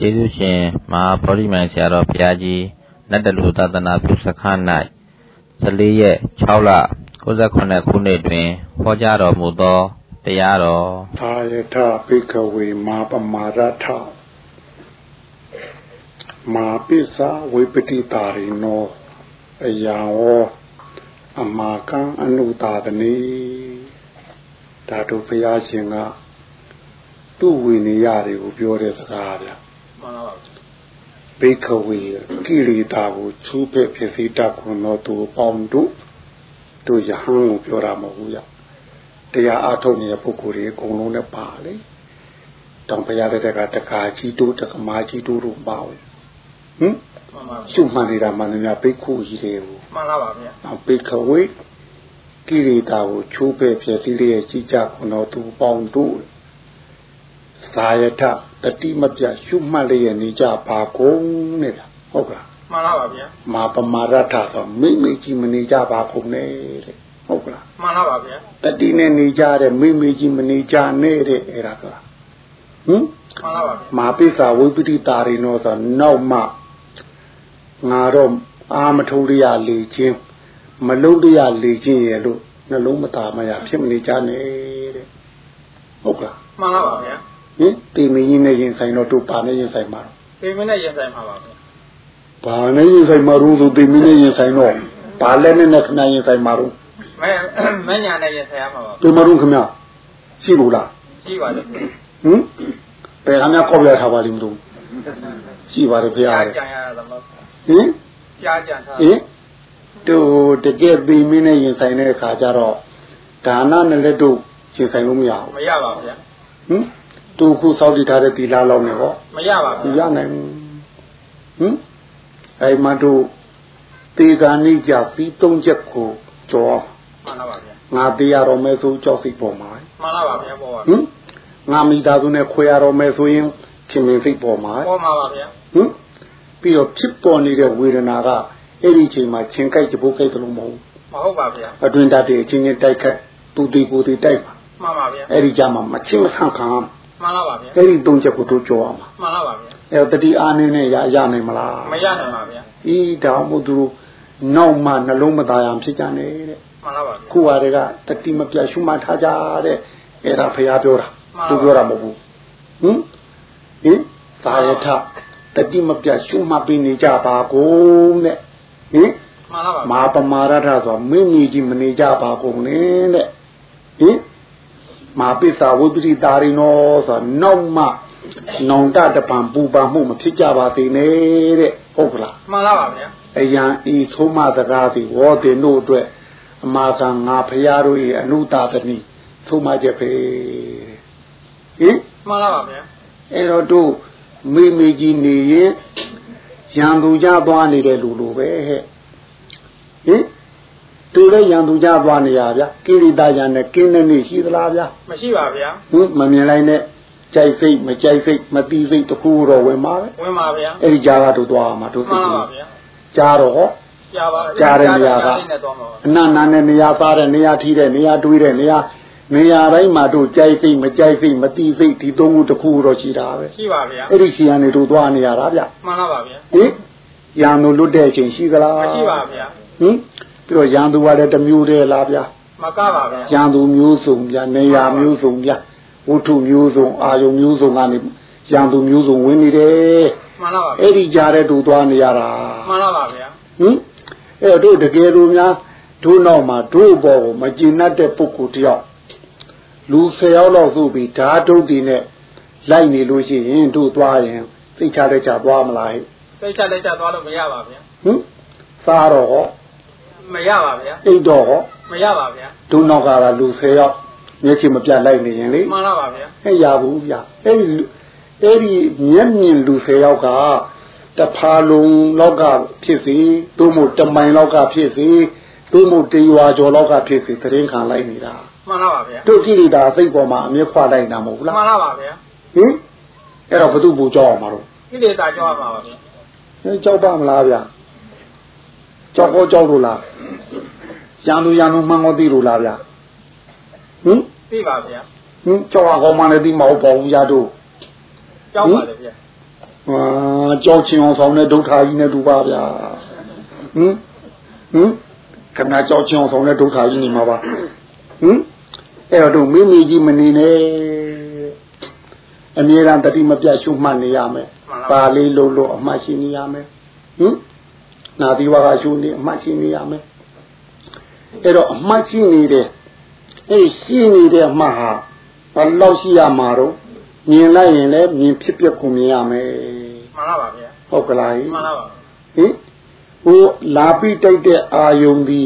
ကျေးဇူးရှင်မဟာဗောဓိမြိုင်ဆရာတော်ဘုရားကြီးနတ်တလူသာသနာပြုစခန်း၌14ရက်6လ69ခုနှစ်တွင်ဟောကြားတော်မူသောတရားတော်သာယထပိကဝေမာပမာရထမာပိစာဝိပတိတာရိနောအယံဝအမာကံအနုတာတနိဒါတို့ဘုရားရှင်ကသူ့ဝိနည်းတွေကိုပြောတဲ့စကားဗျ မှန်ပါပါဘိခဝေကိလေသာကိုချူးဖက်ဖြစ်စေတတ်ခွန်တော်သူပေါင်းတို့တို့ယဟန်ကိုပြောတာမဟုတ်ဘူးရတရားအားထုတ်နေတဲ့ပုဂ္ဂိုလ်တွေအကုန်လုံးနဲ့ပါလေတောင်ဘုရားတဲ့ကတကာကြီးတို့တကမာကြီးတို့တို့ပါဝင်ဟင်ရှုမှန်နေတာမှန်တယ်များဘိက္ခုကြီးတွေကိုမှန်ပါပါဗျာဘိခဝေကိလေသာကိုချိုးဖဲ့ဖြစ်စီလျက်ရှိကြခွန်တော်သူပေါင်းတို့သာယထ တတိမပြရှုမှတ်လျက်နေကြပါကုန်နေတာဟုတ်ကလားမှန်ပါပါဗျာမာပမာရထဆိုမိမိကြီးမနေကြပါကုန်နဲ့တဲ့ဟုတ်ကလားမှန်ပါပါဗျာတတိနဲ့နေကြတဲ့မိမိကြီးမနေကြနဲ့တဲ့အဲ့ဒါကဟင်မှန်ပါပါမာပိစာဝိပတိတာရိနောဆိုနောက်မှငါတော့အာမထုံးရလေချင်းမလုံးတရလေချင်းရဲ့လို့နှလုံးမသားမရဖြစ်မနေကြနဲ့တဲ့ဟုတ်ကလားမှန်ပါပါဗျာ ဟင်တေမင်းကြီးနဲ့ရင်ဆိုင်တော့တို့ပါနဲ့ရင်ဆိုင်မှာတေမင်းနဲ့ရင်ဆိုင်မှာပါဗျာဘာနဲ့ရင်ဆိုင်မှာလို့ဆိုတေမင်းနဲ့ရင်ဆိုင်တော့ဘာလဲနဲ့နဲ့ခဏရင်ဆိုင်မှာတော့မဲမညာနဲ့ရင်ဆိုင်ရမှာပါတေမတို့ခင်ဗျရှိလို့လားရှိပါတယ်ဟင်ဘယ်ကများကောက်ရထားပါလိမ့်မလို့ရှိပါတယ်ဖေရားကြံရတာမဟုတ်ဟင်ကြားကြံထားဟင်တို့တကယ်ပေမင်းနဲ့ရင်ဆိုင်တဲ့အခါကျတော့ဒါနနဲ့လက်တို့ရင်ဆိုင်လို့မရဘူးမရပါဘူးဗျာဟင် သူခုစောက်တည်ထားတဲ့တီလာလောက်နေဟောမရပါဘူးရနိုင်ဘူးဟင်အဲ့မှတို့တေဂာနိကြပြီးသုံးချက်ကိုကြောမှန်ပါပါဗျာငါတေးရတော့မယ်ဆိုကြောက်စိတ်ပေါ်မှာမှန်ပါပါဗျာပေါ်ပါဟင်ငါမိသားစုနဲ့ခွဲရတော့မယ်ဆိုရင်ခင်မင်စိတ်ပေါ်မှာပေါ်မှာပါဗျာဟင်ပြီးတော့ဖြစ်ပေါ်နေတဲ့ဝေဒနာကအဲ့ဒီအချိန်မှာချင်းကြိုက်ကြိုးကြိုက်တယ်လို့မဟုတ်ဘူးမဟုတ်ပါဗျာအတွင်တတ်တဲ့အချင်းချင်းတိုက်ခတ်ပူတီပူတီတိုက်ပါမှန်ပါဗျာအဲ့ဒီကြမှာမချင်းမဆန့်ခံ မှန်ပါပါဗျာအဲ့ဒီသုံးချက်ကိုတို့ကြောအောင်မှန်ပါပါဗျာအဲ့တတိအားနည်းနဲ့ရရနိုင်မလားမရနိုင်ပါဗျာဤတောင်မို့သူနောက်မှနှလုံးမသားရဖြစ်ကြနေတဲ့မှန်ပါပါခုဟာတွေကတတိမပြရှုမှတ်ထားကြတဲ့အဲ့ဒါဖရာပြောတာသူပြောတာမဟုတ်ဘူးဟင်ဟင်သာယထတတိမပြရှုမှတ်ပြီးနေကြပါကုန်တဲ့ဟင်မှန်ပါပါမာပမာရထဆိုမိမိကြီးမနေကြပါကုန်နဲ့တဲ့ဟင် မာပိစာဝိပတိတာရိနောဆိုနောက်မှနောင်တတပံပူပန်မှုမဖြစ်ကြပါသေးနဲ့တဲ့ဟုတ်ကလားမှန်ပါပါဗျာအယံဤသုံးမစကားသည်ဝေါ်တင်တို့အတွက်အမာကငါဖရာတို့၏အနုတာတနိသုံးမချက်ပဲဟင်မှန်ပါပါဗျာအဲ့တော့တို့မိမိကြီးနေရင်ရံသူကြသွားနေတဲ့လူလိုပဲဟဲ့ဟင် တူလည်းရံသူကြသွားနေရဗျာကိရိတာရံနဲ့ကင်းတဲ့နေ့ရှိသလားဗျာမရှိပါဗျာဟင်မမြင်လိုက်နဲ့ကြိုက်စိတ်မကြိုက်စိတ်မတီးစိတ်တခုတော့ဝင်ပါပဲဝင်ပါဗျာအဲ့ဒီကြားကတော့သွားမှာတို့သိပါဗျာကြားတော့ဟောကြားပါကြားတဲ့နေရာကအနန္နာနဲ့နေရာစားတဲ့နေရာထီးတဲ့နေရာတွေးတဲ့နေရာနေရာတိုင်းမှာတို့ကြိုက်စိတ်မကြိုက်စိတ်မတီးစိတ်ဒီသုံးခုတခုတော့ရှိတာပဲရှိပါဗျာအဲ့ဒီရှိရနေတို့သွားနေရတာဗျမှန်ပါပါဗျာဟင်ရံတို့လွတ်တဲ့အချိန်ရှိသလားမရှိပါဗျာဟင် ပြီးတော့ရန်သူကလည်းတစ်မျိုးတည်းလားဗျာမကပါဗျာရန်သူမျိုးစုံဗျာနေရာမျိုးစုံဗျာဝတ္ထုမျိုးစုံအာယုံမျိုးစုံကနေရန်သူမျိုးစုံဝင်နေတယ်မှန်ပါပါအဲ့ဒီကြားတဲ့သူသွားနေရတာမှန်ပါပါဗျာဟင်အဲ့တို့တကယ်လို့များတို့နောက်မှာတို့ဘောကိုမကျင်တတ်တဲ့ပုဂ္ဂိုလ်တယောက်လူ၁၀ယောက်လောက်စုပြီးဓာတုတ်တီနဲ့လိုက်နေလို့ရှိရင်တို့သွားရင်သိချတဲ့ချသွားမလားသိချတဲ့ချသွားလို့မရပါဗျာဟင်စားတော့ဟော မရပါဗျာအိတ်တော့ဟောမရပါဗျာဒုနောက်ကလာလူ၁၀ယောက်မျက်ခြေမပြတ်လိုက်နေရင်လေမှန်ပါပါဗျာဟဲ့ရဘူးဗျာအဲ့ဒီအဲ့ဒီမျက်မြင်လူ၁၀ယောက်ကတဖာလုံးလောက်ကဖြစ်စီသို့မဟုတ်တမိုင်လောက်ကဖြစ်စီသို့မဟုတ်တရွာကျော်လောက်ကဖြစ်စီသတင်းခံလိုက်နေတာမှန်ပါပါဗျာတို့ကြည့်နေတာစိတ်ပေါ်မှာအမြဲခွာလိုက်တာမဟုတ်လားမှန်ပါပါဗျာဟင်အဲ့တော့ဘသူ့ဘူကြောက်အောင်မလို့ကိလေသာကြောက်ပါပါဗျာဟင်ကြောက်ပါမလားဗျာ ကြောက်ကောကြောက်လို့လားရန်သူရန်သူမှန်ကောသိလို့လားဗျာဟင်သိပါဗျာဟင်ကြောက်အောင်မှလည်းသိမဟုတ်ပါဘူးရတို့ကြောက်ပါလေဗျာဟေကြောက်ချင်အောင်ဆောင်တဲ့ဒုက္ခကြီးနဲ့တူပါဗျာဟင်ဟင်ခဏကြောက်ချင်အောင်ဆောင်တဲ့ဒုက္ခကြီးနေမှာပါဟင်အဲ့တော့မိမိကြီးမနေနဲ့အမြဲတမ်းတတိမပြတ်ရှုမှတ်နေရမယ်ပါလေးလို့လို့အမှတ်ရှိနေရမယ်ဟင် နာသီဝါကရှုနေအမှတ်ရှိနေရမယ်အဲ့တော့အမှတ်ရှိနေတယ်အဲ့ရှိနေတဲ့အမှတ်ဟာဘယ်လောက်ရှိရမှာတော့မြင်လိုက်ရင်လည်းမြင်ဖြစ်ပြကိုမြင်ရမယ်မှန်ပါပါဗျာဟုတ်ကလားမှန်ပါပါဟင်ဟိုလာပြီးတိုက်တဲ့အာယုံဒီ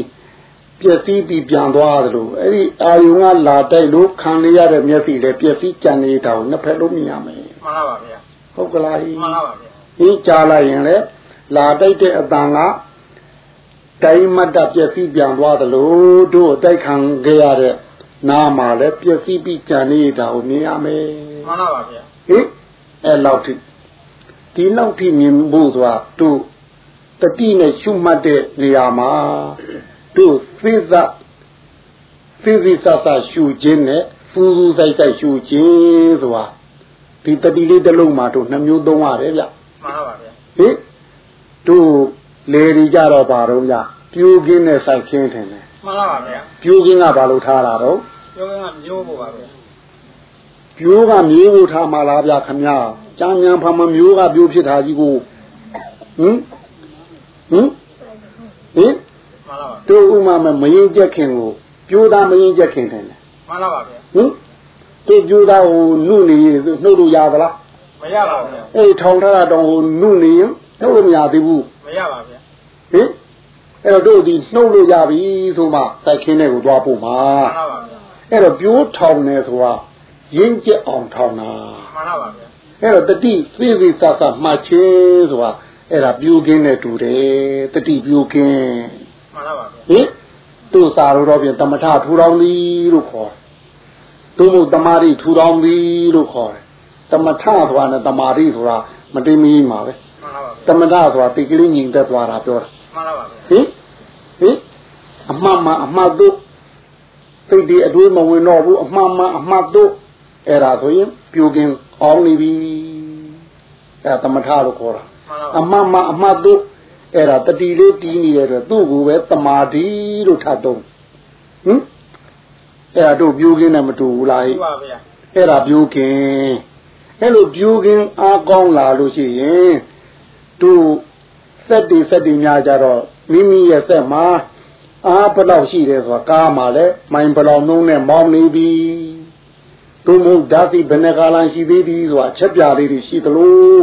ပျက်စီးပြီးပြန်သွားတယ်လို့အဲ့ဒီအာယုံကလာတိုက်လို့ခံရရတဲ့မျက်စိလည်းပျက်စီးကြံနေတာကိုနှစ်ဖက်လုံးမြင်ရမယ်မှန်ပါပါဗျာဟုတ်ကလားမှန်ပါပါဗျာဟင်ကြားလိုက်ရင်လည်း လာတိုက်တဲ့အတန်ကတိုင်းမတ်တပျက်စီးပြန်သွားတယ်လို့တို့တိုက်ခံခဲ့ရတဲ့နားမှာလည်းပျက်စီးပြီးကြံနေတာကိုမြင်ရမယ်မှန်ပါပါဗျာဟင်အဲ့လောက်ထိဒီလောက်ထိမြင်ဖို့ဆိုတာတို့တတိနဲ့ရှုမှတ်တဲ့နေရာမှာတို့သိသသိသိသသရှုခြင်းနဲ့စူးစူးဆိုင်ဆိုင်ရှုခြင်းဆိုတာဒီတတိလေးတစ်လုံးမှာတို့နှမျိုးသုံးရတယ်ဗျမှန်ပါပါဗျာဟင် တို့လေဒီကြတော့ပါတော့ဗျပြိုးကင်းနဲ့ဆိုင်ခင်းထင်တယ်မှန်ပါပါဗျာပြိုးကင်းကဘာလို့ထားတာတော့ပြိုးကင်းကမျိုးဖို့ပါဗျာပြိုးကမျိုးဖို့ထားမှလားဗျခမညာကြမ်းမြန်ဖမမျိုးကပြိုးဖြစ်တာကြီးကိုဟင်ဟင်ဟင်တို့ဥမာမမရင်ကြက်ခင်ကိုပြိုးသားမရင်ကြက်ခင်တယ်မှန်ပါပါဗျာဟင်တို့ပြိုးသားကိုနှုတ်နေနှုတ်လို့ရသလားမရပါဘူးအေးထောင်ထားတာတောင်ကိုနှုတ်နေရင် နှုတ်လို့မရသေးဘူးမရပါဗျာဟင်အဲ့တော့တို့ဒီနှုတ်လို့ရပြီဆိုမှစိုက်ခင်းတဲ့ကိုသွားပို့မှာမှန်ပါဗျာအဲ့တော့ပြိုးထောင်နေဆိုတာရင်းကျက်အောင်ထောင်တာမှန်ပါဗျာအဲ့တော့တတိသိသိသသမှတ်ချင်းဆိုတာအဲ့ဒါပြိုးကင်းနဲ့တူတယ်တတိပြိုးကင်းမှန်ပါပါဟင်သူ့စာလို့တော့ပြင်တမထထူထောင်သည်လို့ခေါ်တယ်သူ့မို့တမာရီထူထောင်သည်လို့ခေါ်တယ်တမထဆိုတာနဲ့တမာရီဆိုတာမတင်မီမှာပဲမှန်ပါပါ တမထဆိုတာတိတ်ကလေးညီသက်သွားတာပြောတာမှန်ပါပါဟင်ဟင်အမှန်မှအမှတ်တို့စိတ်ဒီအတွေးမဝင်တော့ဘူးအမှန်မှအမှတ်တို့အဲ့ဒါဆိုရင်ပြိုကင်အောင်နေပြီအဲ့တမထလို့ခေါ်တာအမှန်မှအမှတ်တို့အဲ့ဒါတတိလေးတီးနေရတော့သူ့ကိုပဲတမာတိလို့ထပ်တော့ဟင်အဲ့ဒါတို့ပြိုးကင်းနဲ့မတူဘူးလားဟုတ်ပါဗျာအဲ့ဒါပြိုးကင်းအဲ့လိုပြိုးကင်းအားကောင်းလာလို့ရှိရင် တို့စက်တီစက်တီများကြတော့မိမိရဲ့စက်မှာအားဘယ်လောက်ရှိတယ်ဆိုတာကားမှာလဲမိုင်ဘယ်လောက်နှုံးနဲ့မောင်းနေပြီသူမို့ဓာတိဘယ်နှကာလရှိသေးသည်ဆိုတာချက်ပြလေးတွေရှိသလို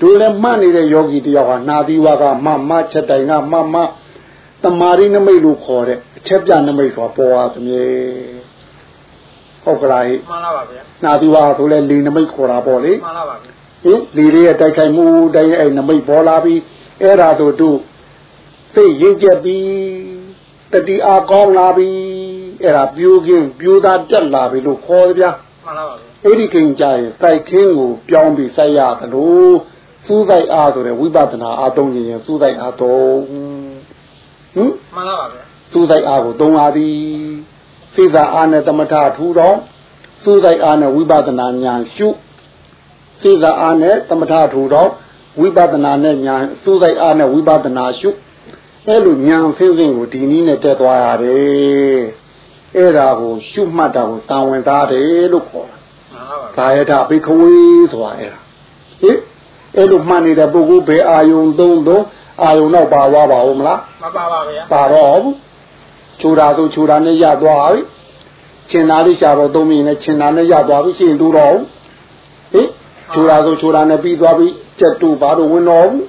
တို့လည်းမှတ်နေတဲ့ယောဂီတယောက်ဟာနာသီဝါကမမချက်တိုင်ကမမတမာရိနမိတ်လို့ခေါ်တဲ့အချက်ပြနမိတ်ဆိုတာပေါ်ပါသမီးဟုတ်ကလားဟိမှန်ပါပါဗျာနာသီဝါဆိုလဲလေနမိတ်ခေါ်တာပေါ့လေမှန်ပါပါဗျာ ဟင်လေတွေရဲ့တိုက်ခိုက်မှုတိုင်းအဲ့နမိတ်ပေါ်လာပြီးအဲ့ဒါတို့တို့သိရင့်ကျက်ပြီးတတိအားကောင်းလာပြီးအဲ့ဒါပြိုးကင်းပြိုးသားတက်လာပြီလို့ခေါ်ကြဗျာမှန်ပါပါအဲ့ဒီခင်ကြရင်စိုက်ခင်းကိုပြောင်းပြီးစိုက်ရသလိုစူးစိုက်အားဆိုတဲ့ဝိပဿနာအားသုံးရင်စူးစိုက်အားသုံးဟင်မှန်ပါပါဗျာစူးစိုက်အားကိုသုံးအားသည်စိတ်သာအားနဲ့သမထထူတော်စူးစိုက်အားနဲ့ဝိပဿနာဉာဏ်ရှု စိတ်သာအားနဲ့သမထထူတော်ဝိပဿနာနဲ့ဉာဏ်စူးစိုက်အားနဲ့ဝိပဿနာရှုအဲ့လိုဉာဏ်ဖိစိကိုဒီနည်းနဲ့တက်သွားရတယ်အဲ့ဒါကိုရှုမှတ်တာကိုတာဝန်သားတယ်လို့ခေါ်တာမှန်ပါပါဒါရထဘိခဝေဆိုတာအဲ့ဒါဟင်အဲ့လိုမှတ်နေတဲ့ပုဂ္ဂိုလ်ဘယ်အာယုံသုံးသုံးအာယုံတော့ပါသွားပါဦးမလားမပါပါဗျာပါတော့ဘူးခြူတာဆိုခြူတာနဲ့ရသွားပြီခြင်သားလေးရှာတော့သုံးမိနဲ့ခြင်သားနဲ့ရသွားပြီရှင်းတူတော့ဟင် ခြူတာဆိုခြူတာနဲ့ပြီးသွားပြီကြက်တူပါတော့ဝင်တော့ဘူး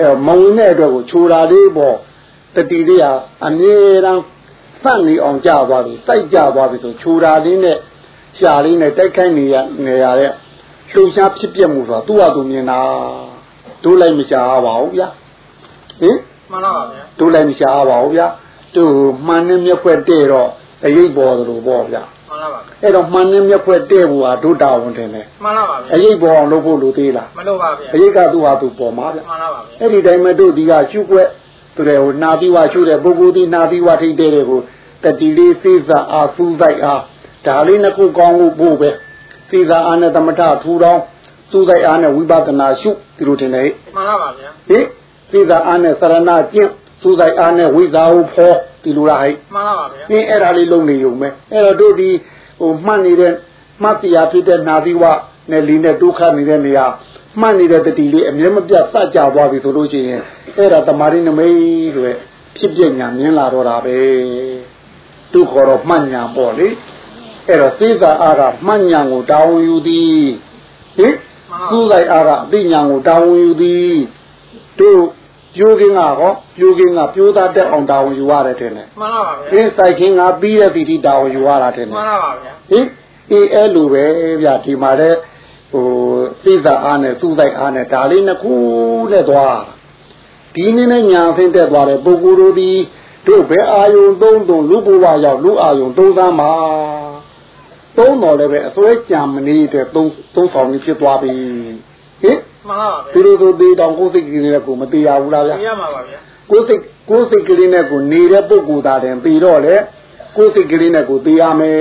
အဲမဝင်တဲ့အတွက်ကိုခြူတာလေးပေါ့တတိလေးဟာအမြဲတမ်းစန့်နေအောင်ကြသွားပြီစိုက်ကြသွားပြီဆိုခြူတာလေးနဲ့ရှာလေးနဲ့တိုက်ခိုက်နေရနေရတဲ့လှုပ်ရှားဖြစ်ပြမှုဆိုတာသူ့ဟာသူမြင်တာတို့လိုက်မရှားပါဘူးဗျာဟင်မှန်ပါပါဗျာတို့လိုက်မရှားပါဘူးဗျာသူ့မှန်နဲ့မျက်ဖွက်တဲ့တော့အရေးပေါ်သလိုပေါ့ဗျာမှန်ပါပါ အဲ့တော့မှန်နဲ့မျက်ဖွက်တဲ့ဘူးဟာဒုတာဝန်တင်တယ်မှန်ပါပါဗျာအရေးပေါ်အောင်လုပ်ဖို့လိုသေးလားမလိုပါဗျာအရေးကသူ့ဟာသူပေါ်မှာဗျာမှန်ပါပါဗျာအဲ့ဒီတိုင်းမဲ့တို့ဒီကရှုွက်သူတဲ့ဟိုနာပြီးဝရှုတဲ့ပုဂ္ဂိုလ်ဒီနာပြီးဝထိတ်တဲ့တွေကိုတတိလေးစိစအာဖူးဆိုင်အားဒါလေးနှစ်ခုကောင်းဖို့ဖို့ပဲစိစအာနဲ့သမထထူတော်စူးစိုက်အားနဲ့ဝိပဿနာရှုဒီလိုတင်တယ်မှန်ပါပါဗျာဟိသိသာအားနဲ့သရဏကျင့်စူးစိုက်အားနဲ့ဝိဇာဟုဖောဒီလိုလားဟိမှန်ပါပါဗျာအင်းအဲ့ဒါလေးလုံးနေုံပဲအဲ့တော့တို့ဒီ ဟိုမှတ်နေတဲ့မှတ်တရားဖြစ်တဲ့နာသီဝနဲ့လီနဲ့ဒုက္ခနေတဲ့နေရာမှတ်နေတဲ့တတိလေးအမြဲမပြတ်စကြသွားပြီဆိုလို့ရှိရင်အဲ့ဒါတမာရိနမိတ်တွေဖြစ်ပြညာမြင်လာတော့တာပဲဒုက္ခတော့မှတ်ညာပေါ့လေအဲ့တော့သိသာအားကမှတ်ညာကိုတောင်းယူသည်ဟင်သူ့လိုက်အားကအသိညာကိုတောင်းယူသည်တို့ ပြိုးကင်းကဟောပြိုးကင်းကပြိုးသားတက်အောင်တောင်းယူရတယ်တဲ့နဲ့မှန်ပါပါအဗျာင်းစိုက်ခင်းကပြီးတဲ့ပီတိတောင်းယူရတာတဲ့မှနဲ့န်ပါပါဗျာဟင်အေးအဲ့လိုပဲဗျာဒီမှာတဲ့ဟိုသိသာအားနဲ့သူ့လိုက်အားနဲ့ဒါလေးနှစ်ခုနဲ့သွားဒီနည်းနဲ့ညာဆင်းတက်သွားတဲ့ပုဂ္ဂိုလ်တို့ဒီတို့ဘယ်အာယုံသုံးသုံးလူဘဝရောက်လူအာယုံသုံးသမ်းမှာသုံးတော်လည်းပဲအစွဲကြံမနေတဲ့သုံးသုံးဆောင်ကြီးဖြစ်သွားပြီဟင် မှန်ပါပါဗျာဒီလိုဆိုသေးတောင်ကိုယ်စိတ်ကလေးနဲ့ကိုမသေးရဘူးလားဗျာသိရမှာပါဗျာကိုယ်စိတ်ကိုယ်စိတ်ကလေးနဲ့ကိုနေတဲ့ပုဂ္ဂိုလ်သားတယ်ပြီးတော့လေကိုယ်စိတ်ကလေးနဲ့ကိုသိရမယ်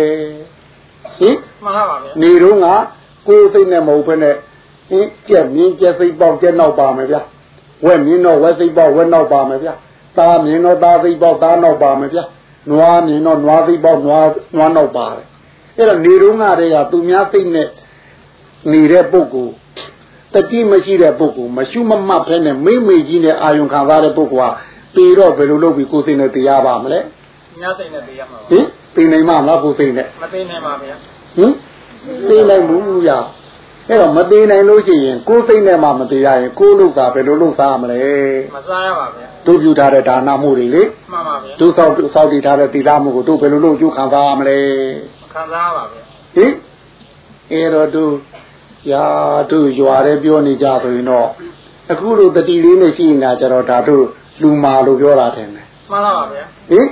ဟင်မှန်ပါပါဗျာနေတော့ကကိုယ်စိတ်နဲ့မဟုတ်ဘဲနဲ့ဟင်ကြက်မြင်းကြက်စိတ်ပေါက်ကြက်နောက်ပါမယ်ဗျာဝက်မြင်းတော့ဝက်စိတ်ပေါက်ဝက်နောက်ပါမယ်ဗျာသားမြင်းတော့သားစိတ်ပေါက်သားနောက်ပါမယ်ဗျာနွားမြင်းတော့နွားစိတ်ပေါက်နွားနွားနောက်ပါတယ်အဲ့တော့နေတော့ကတည်းကသူများစိတ်နဲ့နေတဲ့ပုဂ္ဂိုလ် တတိမရှိတဲ့ပုဂ္ဂိုလ်မရှုမမှတ်ဖဲနဲ့မိမေကြီးနဲ့အာယုံခံစားတဲ့ပုဂ္ဂိုလ်ဟာပေတော့ဘယ်လိုလုပ်ပြီးကိုယ်စိတ်နဲ့တရားပါမလဲညစိတ်နဲ့သိရမှာပါဟင်သိနိုင်မှာမလားကိုယ်စိတ်နဲ့မသိနိုင်ပါဗျာဟင်သိနိုင်ဘူးရအဲ့တော့မသိနိုင်လို့ရှိရင်ကိုယ်စိတ်နဲ့မှမသိရရင်ကိုယ်လုပ်တာဘယ်လိုလုပ်စားမလဲမစားရပါဗျာတို့ပြုထားတဲ့ဒါနမှုတွေလေမှန်ပါဗျာတို့ဆောက်ဆောက်တည်ထားတဲ့သီလမှုကိုတို့ဘယ်လိုလုပ်ကျိုးခံစားရမလဲခံစားရပါဗျာဟင်အဲ့တော့တို့ ရာတို့ရွာတဲ့ပြောနေကြဆိုရင်တော့အခုလိုတတိလေးနဲ့ရှိနေတာကြတော့ဒါတို့လူမာလို့ပြောတာတယ်မှန်ပါပါဗျာဟင်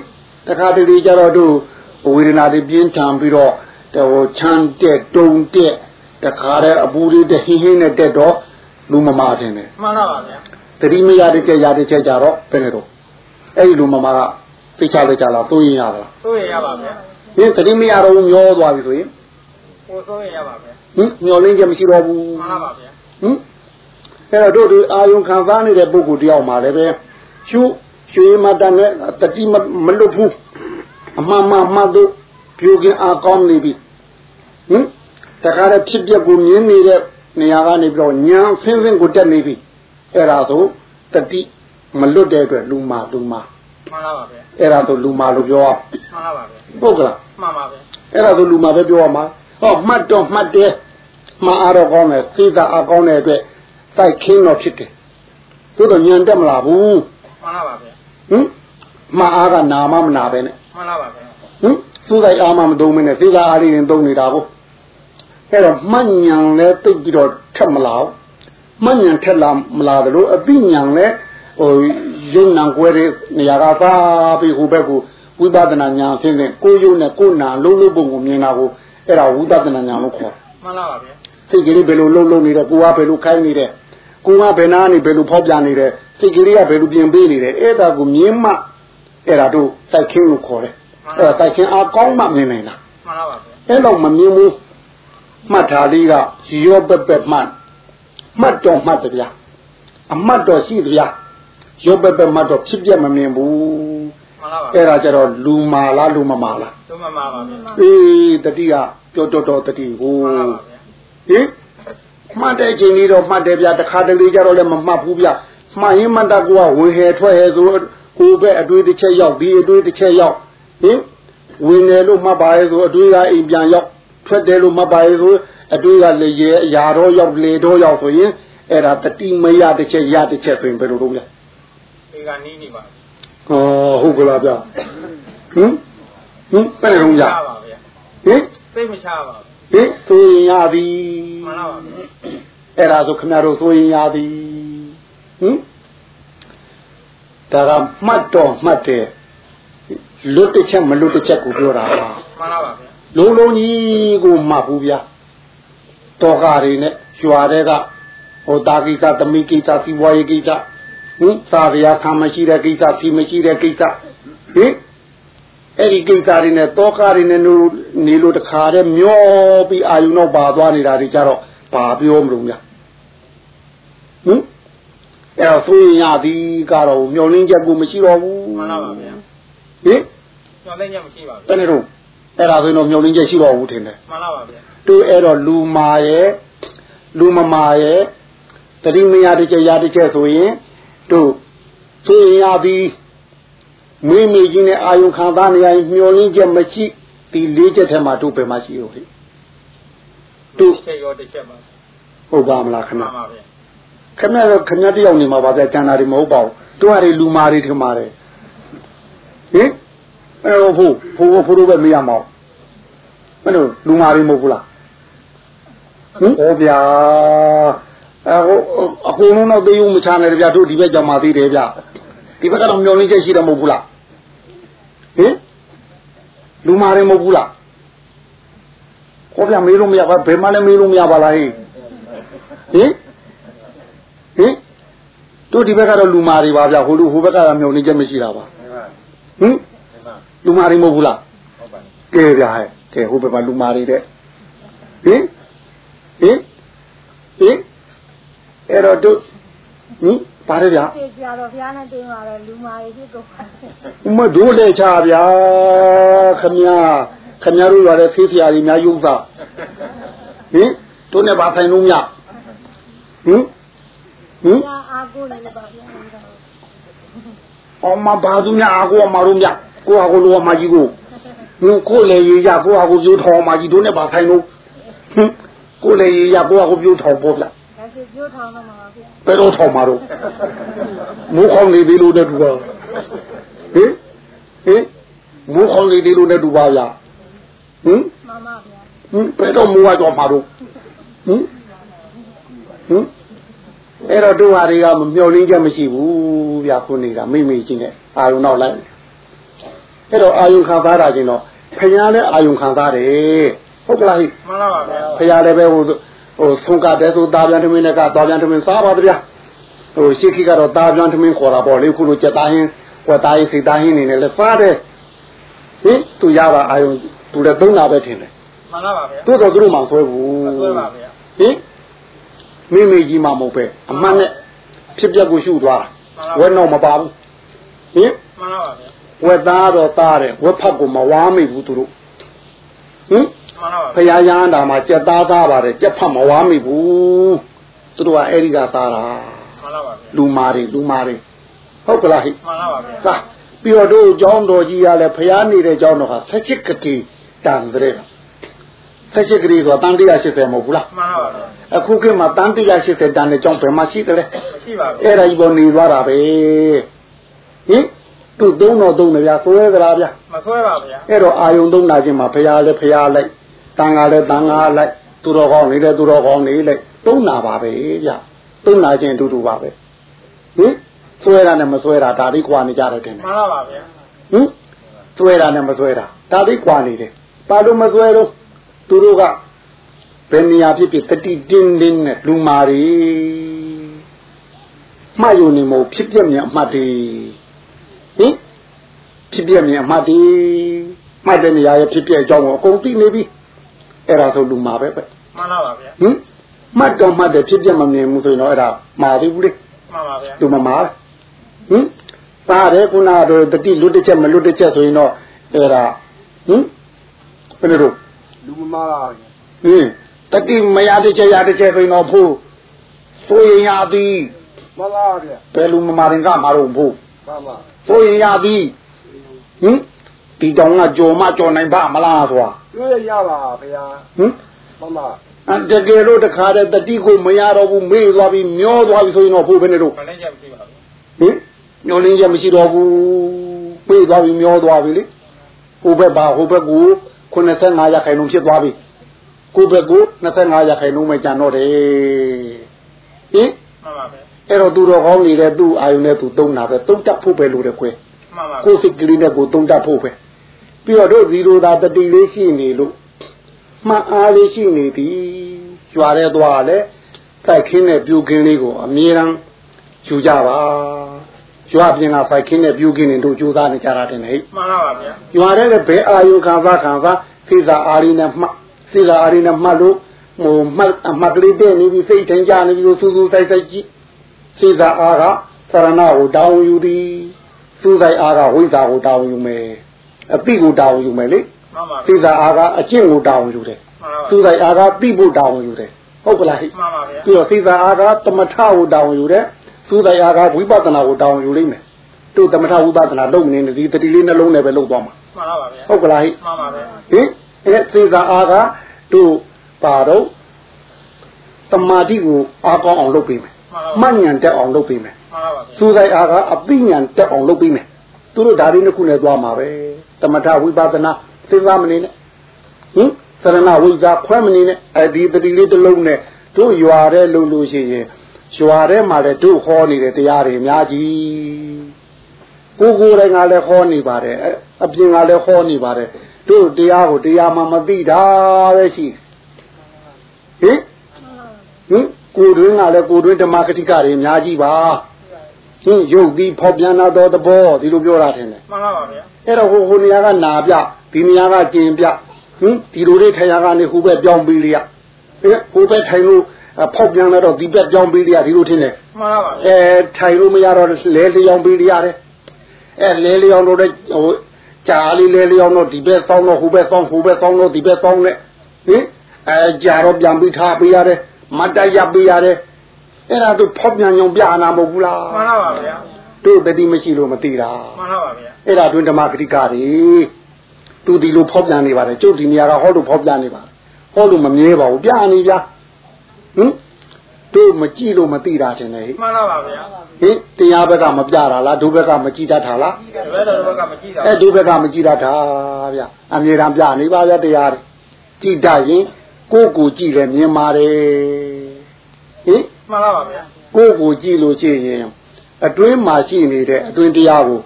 တခါတလေကြတော့တို့ဝေဒနာတွေပြင်းထန်ပြီးတော့ဟိုချမ်းတက်တုံတက်တခါတည်းအပူတွေတဟင်းဟင်းနဲ့တက်တော့လူမမာတင်တယ်မှန်ပါပါဗျာတတိမရတဲ့ကြရတဲ့ချက်ကြတော့ဘယ်နဲ့တော့အဲ့ဒီလူမမာကသိချလိုက်ကြလားသိုးရင်ရလားစိုးရင်ရပါဗျာဟင်တတိမရတော့မျောသွားပြီဆိုရင်ကိုစိုးရင်ရပါဗျာ ဟင်မျောလင်းချက်မရှိတော့ဘူးမှန်ပါပါဗျာဟင်အဲ့တော့တို့ဒီအာယုံခံစားနေတဲ့ပုဂ္ဂိုလ်တယောက်မှာလည်းပဲရှုရွှေမတန်နဲ့တတိမလွတ်ဘူးအမှန်မှန်မှတ်တို့ပြုကင်းအားကောင်းနေပြီဟင်တခါတည်းဖြစ်ပျက်ကိုမြင်နေတဲ့နေရာကနေပြီးတော့ညာဆင်းဆင်းကိုတက်နေပြီအဲ့ဒါဆိုတတိမလွတ်တဲ့အတွက်လူမာလူမာမှန်ပါပါဗျာအဲ့ဒါဆိုလူမာလို့ပြောရမှန်ပါပါဗျာဟုတ်ကလားမှန်ပါဗျာအဲ့ဒါဆိုလူမာပဲပြောရမှာဟောမှတ်တော့မှတ်တယ် မှန်အားတော့ကောင်းတယ်သိတာအကောင်းတဲ့အတွက်တိုက်ခင်းတော့ဖြစ်တယ်သို့တော့ညံတက်မလာဘူးမှန်ပါပါဗျာဟင်မှန်အားကနာမမနာပဲနဲ့မှန်ပါပါဗျာဟင်သူ့တိုက်အားမမသုံးမနဲ့သိတာအားလေးရင်သုံးနေတာကိုအဲ့တော့မှတ်ညံလဲတိတ်ပြီးတော့ထက်မလာဘူးမှတ်ညံထက်လာမလာတယ်လို့အသိညံလဲဟိုယုံနံကွဲတဲ့နေရာကသားပြီးဟိုဘက်ကိုဝိပဿနာညာဖြစ်နေကိုယုံနဲ့ကိုနာလုံးလုံးပုံကိုမြင်တာကိုအဲ့ဒါဝိပဿနာညာလို့ခေါ်တယ်မှန်ပါပါဗျာ စိတ်ကလေးဘယ်လိုလှုပ်လှုပ်နေတယ်ကိုကဘယ်လိုခိုင်းနေတယ်ကိုကဘယ်နာနေဘယ်လိုဖောက်ပြန်နေတယ်စိတ်ကလေးကဘယ်လိုပြင်ပေးနေတယ်အဲ့ဒါကိုမြင်မှအဲ့ဒါတို့စိုက်ခင်းလို့ခေါ်တယ်အဲ့ဒါစိုက်ခင်းအားကောင်းမှမြင်နိုင်တာမှန်ပါပါဗျာအဲ့တော့မမြင်ဘူးမှတ်ထားလေးကရောပက်ပက်မှတ်မှတ်တော့မှတ်တယ်ဗျာအမှတ်တော့ရှိတယ်ဗျာရောပက်ပက်မှတ်တော့ဖြစ်ပြမမြင်ဘူးမှန်ပါပါအဲ့ဒါကြတော့လူမာလားလူမမာလားတို့မှန်ပါပါဗျာအေးတတိကပြောတော်တော်တတိဟိုမှန်ပါပါဗျာ ဟင်မှတ်တဲ့ချိန်ကြီးတော့မှတ်တယ်ဗျတခါတလေကြတော့လည်းမမှတ်ဘူးဗျမှတ်ရင်မှတ်တကူကဝင်ဟဲထွက်ဟဲဆိုကိုပဲအတွေ့တစ်ချက်ရောက်ဒီအတွေ့တစ်ချက်ရောက်ဟင်ဝင်တယ်လို့မှတ်ပါရဲ့ဆိုအတွေ့ကအိမ်ပြန်ရောက်ထွက်တယ်လို့မှတ်ပါရဲ့ဆိုအတွေ့ကလေရအရာတော့ရောက်လေတော့ရောက်ဆိုရင်အဲ့ဒါတတိမရတစ်ချက်ရတစ်ချက်ဆိုရင်ဘယ်လိုလုပ်လဲဒီကနီးနေပါဟောဟုတ်ကလားဗျဟင်ဟင်ဘယ်လိုလုပ်ရပါဗျာဟင်သိမချပါ ဟဘူးင်ဆိုရင်ရသည်မှန်ပါပါဗျာအဲ့ဒါဆိုခင်ဗျားတို့ဆိုရင်ရသည်ဟင်ဒါကမှတ်တော့မှတ်တယ်လွတ်တစ်ချက်မလွတ်တစ်ချက်ကိုပြောတာပါမှန်ပါပါဗျာလုံးလုံးကြီးကိုမှတ်ဘူးဗျာတော်ကားတွေနဲ့ရွာတဲ့ကဟိုတာကိစ္စတမိကိစ္စစီးပွားရေးကိစ္စဟင်သာရယာခံမရှိတဲ့ကိစ္စစီမရှိတဲ့ကိစ္စဟင် အဲ့ဒီကိစ္စတွေနဲ့တောကားတွေနဲ့နေလို့တခါတည်းမျောပြီးအာယုံတော့ပါသွားနေတာတွေကြတော့ဘာပြောမလို့များဟင်အဲ့တော့ဆိုရင်ရသည်ကတော့မျောလင်းချက်ကိုမရှိတော့ဘူးမှန်ပါပါဗျာဟင်ညောင်းသိညမရှိပါဘူးဘယ်နဲ့တော့အဲ့ဒါဆိုရင်တော့မျောလင်းချက်ရှိတော့ဘူးထင်တယ်မှန်ပါပါဗျာတို့အဲ့တော့လူမာရဲ့လူမမာရဲ့တတိမရတစ်ချက်ရတစ်ချက်ဆိုရင်တို့ဆိုရင်ရသည် မိမိကြီးနဲ့အာယုခံသားနေရင်မျောလင်းချက်မရှိဒီလေးချက်ထဲမှာတို့ပဲမရှိရောဟဲ့တို့ချက်ရောတစ်ချက်ပါဟုတ်ပါမလားခမှဏန်ပါဗျာခဏတော့ခဏတယောက်နေမှာပါဗျာကျန်တာတွေမဟုတ်ပါဘူးတို့ကလေလူမာတွေထင်ပါတယ်ဟင်အဲ့တော့ဖို့ဖို့ဖို့တို့ပဲမရမအောင်မင်းတို့လူမာတွေမဟုတ်ဘူးလားဟင်ဟောဗျာအဲဟိုအကုန်လုံးတော့သိုံမချနိုင်တယ်ဗျာတို့ဒီဘက်ကြောင်มาသေးတယ်ဗျာ ဒီဘက်ကတော့မျောလင်းချက်ရှိတယ်မဟုတ်ဘူးလားဟင်လူမာတွေမဟုတ်ဘူးလားဟောဗျာမေးလို့မရပါဘယ်မှလည်းမေးလို့မရပါလားဟင်ဟင်ဟင်တို့ဒီဘက်ကတော့လူမာတွေပါဗျာဟိုလူဟိုဘက်ကတော့မျောလင်းချက်မရှိတာပါဟင်လူမာတွေမဟုတ်ဘူးလားဟုတ်ပါကဲဗျာဟဲ့ကဲဟိုဘက်မှာလူမာတွေတဲ့ဟင်ဟင်ဟင်အဲ့တော့တို့ဟင် ပါတယ်ဗျာပြေကြတော့ဘုရားနဲ့တင်းလာတော့လူမာတွေဖြစ်ကုန်ပါဥမတို့လက်ချဗျာခမညာခမညာတို့ရတဲ့ဖေးဖျားကြီးများယုံသားဟင်တို့နဲ့ပါဆိုင်လို့မြဟင်ဟင်ဘုရားအားကိုးနေပါဗျာအောင်မဘာသူများအကိုအမတို့မြကိုဟာကိုလိုအမကြီးကိုဟင်ကိုလေရေရကိုဟာကိုပြိုးထောင်အမကြီးတို့နဲ့ပါဆိုင်လို့ဟင်ကိုလေရေရကိုဟာကိုပြိုးထောင်ပေါ့ဗျာ ဒါဆိုကျိုးထောင်းတော့မှာပါဗျာဘယ်တော့ထောင်မှာတော့မိုးခေါင်းနေသေးလို့နဲ့တူပါဟင်ဟင်မိုးခေါင်းနေသေးလို့နဲ့တူပါဗျာဟင်မမဗျာဟင်ဘယ်တော့မိုးဝါတော့မှာတော့ဟင်ဟင်အဲ့တော့တို့ဟာတွေကမမျောလင်းချက်မရှိဘူးဗျာခုနေတာမိမိချင်းနဲ့အာယုံတော့လိုက်အဲ့တော့အာယုံခံစားတာချင်းတော့ဖယားလည်းအာယုံခံစားတယ်ဟုတ်ကလားဟိမှန်ပါပါဗျာဖယားလည်းပဲဟို ဟိုဆုံးကတဲ့ဆိုတာပြန်ထမင်းနဲ့ကသွားပြန်ထမင်းစားပါဗျာဟိုရှိခိကတော့တာပြန်ထမင်းခေါ်တာပေါ့လေခုလိုကြက်သားဟင်းကွက်သားဟင်းစိတ်သားဟင်းနေနဲ့လည်းစားတယ်ဟင်သူရတာအာယုံသူလည်းသုံးတာပဲထင်တယ်မှန်ပါပါဗျာတို့တော့သူတို့မှဆွဲဘူးမဆွဲပါဗျာဟင်မိမိကြီးမှမဟုတ်ပဲအမှန်နဲ့ဖြစ်ပျက်ကိုရှုသွားဝဲတော့မပါဘူးဟင်မှန်ပါပါဗျာဝက်သားတော့သားတယ်ဝက်ဖက်ကိုမဝါမိဘူးသူတို့ဟင်မှန်ပါပါ ဖရာရဟန္တာမှာကြက်သားသားပါတယ်ကြက်ဖတ်မဝါမိဘူးသူတို့ကအဲ့ဒီကသားတာလူမာတွေလူမာတွေဟုတ်ကလားဟိမှန်ပါပါဗျာပြီးတော့တို့ကျောင်းတော်ကြီးကလည်းဖရာနေတဲ့ကျောင်းတော်ဟာဆက်ချစ်ကတိတန်တဲ့ဆက်ချစ်ကတိဆိုတာတန်တရား80မဟုတ်ဘူးလားမှန်ပါပါအခုခေတ်မှာတန်တရား80တန်တဲ့ကျောင်းဘယ်မှာရှိတယ်လဲမရှိပါဘူးအဲ့ဒါကြီးပေါ်နေသွားတာပဲဟင်သူ့သုံးတော်သုံးတယ်ဗျာဆွဲကြလားဗျာမဆွဲပါဗျာအဲ့တော့အာယုံသုံးနာခြင်းမှာဖရာလည်းဖရာလိုက် တန်ဃာလဲတန်ဃာလိုက်သူတော်ကောင်းနေလဲသူတော်ကောင်းနေလိုက်သုံးနာပါပဲဗျသုံးနာခြင်းအတူတူပါပဲဟင်ဆွဲတာနဲ့မဆွဲတာဒါလေးကွာနေကြတယ်တင်တယ်မှန်ပါပါဗျာဟင်ဆွဲတာနဲ့မဆွဲတာဒါလေးကွာနေတယ်ပါလို့မဆွဲတော့သူတို့ကဘယ်နေရာဖြစ်ဖြစ်တတိတင်းတင်းနဲ့လူမာတွေမှတ်ယူနေမို့ဖြစ်ပြမြင်အမှတ်တွေဟင်ဖြစ်ပြမြင်အမှတ်တွေမှတ်တဲ့နေရာရဲ့ဖြစ်ပြအကြောင်းကိုအကုန်သိနေပြီ အဲ့ဒါဆိုလူမာပဲပဲမှန်ပါပါဗျာဟင်မှတ်တော့မှတ်တယ်ဖြစ်ပြမမြင်ဘူးဆိုရင်တော့အဲ့ဒါမာသေးဘူးလေမှန်ပါဗျာသူမမာဟင်ပါတယ်ခုနကတော့တတိလွတ်တစ်ချက်မလွတ်တစ်ချက်ဆိုရင်တော့အဲ့ဒါဟင်ဘယ်လိုလုပ်လူမမားဟင်တတိမရတစ်ချက်ရတစ်ချက်ဆိုရင်တော့ဖို့ဆိုရင်ရသည်မမားဗျာဘယ်လူမမာရင်ကမှာတော့ဖို့မမားဆိုရင်ရသည်ဟင်ဒီတောင်ကကြော်မကြော်နိုင်ပါမလားဆိုတာ တွေ့ရပါဗျာဟင်မမားအတကယ်လို့တခါတည်းတတိကိုမရတော့ဘူးမေ့သွားပြီမျောသွားပြီဆိုရင်တော့ဖို့ဘယ်နဲ့တော့မလည်းချက်မရှိပါဘူးဟင်ညှော်လင်းချက်မရှိတော့ဘူးပြေးသွားပြီမျောသွားပြီလေဟိုဘက်ပါဟိုဘက်ကို95ရာခိုင်နှုန်းဖြစ်သွားပြီကိုဘက်ကို25ရာခိုင်နှုန်းပဲကျန်တော့တယ်ဟင်မှန်ပါဗျာအဲ့တော့သူတော်ကောင်းနေတဲ့သူ့အာယုန်နဲ့သူတုံးတာပဲတုံးတတ်ဖို့ပဲလို့တယ်ကွယ်မှန်ပါဗျာကိုယ်စိတ်ကလေးနဲ့ကိုတုံးတတ်ဖို့ပဲပြီး တော့တို့ဇီရိုသာတတိလေးရှိနေလို့မှန်အားလေးရှိနေပြီကြွားတဲ့သွားလဲစိုက်ခင်းတဲ့ပြူခင်းလေးကိုအမြဲတမ်းယူကြပါကြွားပြင်ကစိုက်ခင်းတဲ့ပြူခင်းတွေတို့ကြိုးစားနေကြတာတင်ဟဲ့မှန်ပါပါဗျာကြွားတဲ့လည်းဘယ်အာယုခံစားခံစားစိစာအာရီနဲ့မှတ်စိစာအာရီနဲ့မှတ်လို့ဟိုမှတ်အမှတ်ကလေးတဲ့နေပြီစိတ်ထင်ကြနေပြီလို့စူးစူးဆိုင်ဆိုင်ကြည့်ဟစေစာအားကသရဏကိုတောင်းယူသည်စူးစိုက်အားကဝိဇ္ဇာကိုတောင်းယူမယ် အပိကိုတောင်းယူမယ်လေမှန်ပါစေစာအားကအကျင့်ကိုတောင်းယူတယ်မှန်ပါစူးစိုက်အားကပိဖို့တောင်းယူတယ်ဟုတ်ကလားဟိမှန်ပါဗျာပြီးတော့စေစာအားကသမထကိုတောင်းယူတယ်စူးစိုက်အားကဝိပဿနာကိုတောင်းယူလိမ့်မယ်တို့သမထဝိပဿနာလုပ်နေတယ်ဒီတတိလေးနှလုံးနဲ့ပဲလုပ်သွားမှာမှန်ပါဗျာဟုတ်ကလားဟိမှန်ပါဗျာဟင်အဲစေစာအားကတို့ပါတော့တမာတိကိုအားကောင်းအောင်လုပ်ပေးမယ်မှန်ပါမှတ်ဉာဏ်တက်အောင်လုပ်ပေးမယ်မှန်ပါဗျာစူးစိုက်အားကအပိဉာဏ်တက်အောင်လုပ်ပေးမယ် သူတို့ဒါလေးနှစ်ခုနဲ့သွားမှာပဲတမထဝိပဿနာစဉ်းစားမနေနဲ့ဟင်သရဏဝိဇ္ဇာခွဲမနေနဲ့အဲဒီတတိလေးတစ်လုံးနဲ့တို့ရွာတဲ့လုံလို့ရှိရင်ရွာထဲမှာလည်းတို့ဟောနေတဲ့တရားတွေအများကြီးကိုကိုယ်တိုင်ကလည်းဟောနေပါတယ်အအပြင်ကလည်းဟောနေပါတယ်တို့တရားကိုတရားမှမသိတာပဲရှိဟင်ဟင်ကိုယ်တွင်းကလည်းကိုယ်တွင်းဓမ္မကတိကတွေအများကြီးပါ ဟင်ရုပ်ပြီးဖော်ပြန်လာတော့တဘောဒီလိုပြောတာထင်တယ်မှန်ပါဗျာအဲ့တော့ဟိုဟိုနေရာကနာပြဒီနေရာကကျင်ပြဟင်ဒီလိုလေးထိုင်ရကနေဟိုဘက်ပြောင်းပြီးလျက်အဲဟိုဘက်ထိုင်လို့အဖောက်ပြန်လာတော့ဒီဘက်ပြောင်းပြီးလျက်ဒီလိုထင်တယ်မှန်ပါဗျာအဲထိုင်လို့မရတော့လဲလျောင်းပြီးလျက်တယ်အဲလဲလျောင်းတော့တဲ့ဟိုကြာလေးလဲလျောင်းတော့ဒီဘက်ဆောင်းတော့ဟိုဘက်ဆောင်းဟိုဘက်ဆောင်းတော့ဒီဘက်ဆောင်းနဲ့ဟင်အဲကြာတော့ပြန်ပြီးထားပေးရတယ်မတ်တက်ရပ်ပေးရတယ် အဲ့ဒါသူဖောက်ပြန်ညုံပြအနာမဟုတ်ဘူးလားမှန်ပါဗျာတို့တတိမရှိလို့မသိတာမှန်ပါဗျာအဲ့ဒါတွင်ဓမ္မဂတိကတွေသူဒီလိုဖောက်ပြန်နေပါတယ်ကျုပ်ဒီနေရာကဟောလို့ဖောက်ပြန်နေပါတယ်ဟောလို့မမြဲပါဘူးပြနေပြဟင်တို့မကြည့်လို့မသိတာတင်လေမှန်ပါဗျာဟင်တရားဘက်ကမပြတာလားဒုဘက်ကမကြည့်တတ်တာလားဒီဘက်တော်ဘက်ကမကြည့်တာအဲဒုဘက်ကမကြည့်တတ်တာဗျအမြဲတမ်းပြနေပါဗျတရားတွေကြည့်တတ်ရင်ကိုယ့်ကိုယ်ကြည့်လဲမြင်ပါတယ်ဟင် မှန်ပါဗျာကိုယ့်ကိုယ်ကြည့်လို့ရှိရင်အတွင်းမှာရှိနေတဲ့အတွင်းတရားကို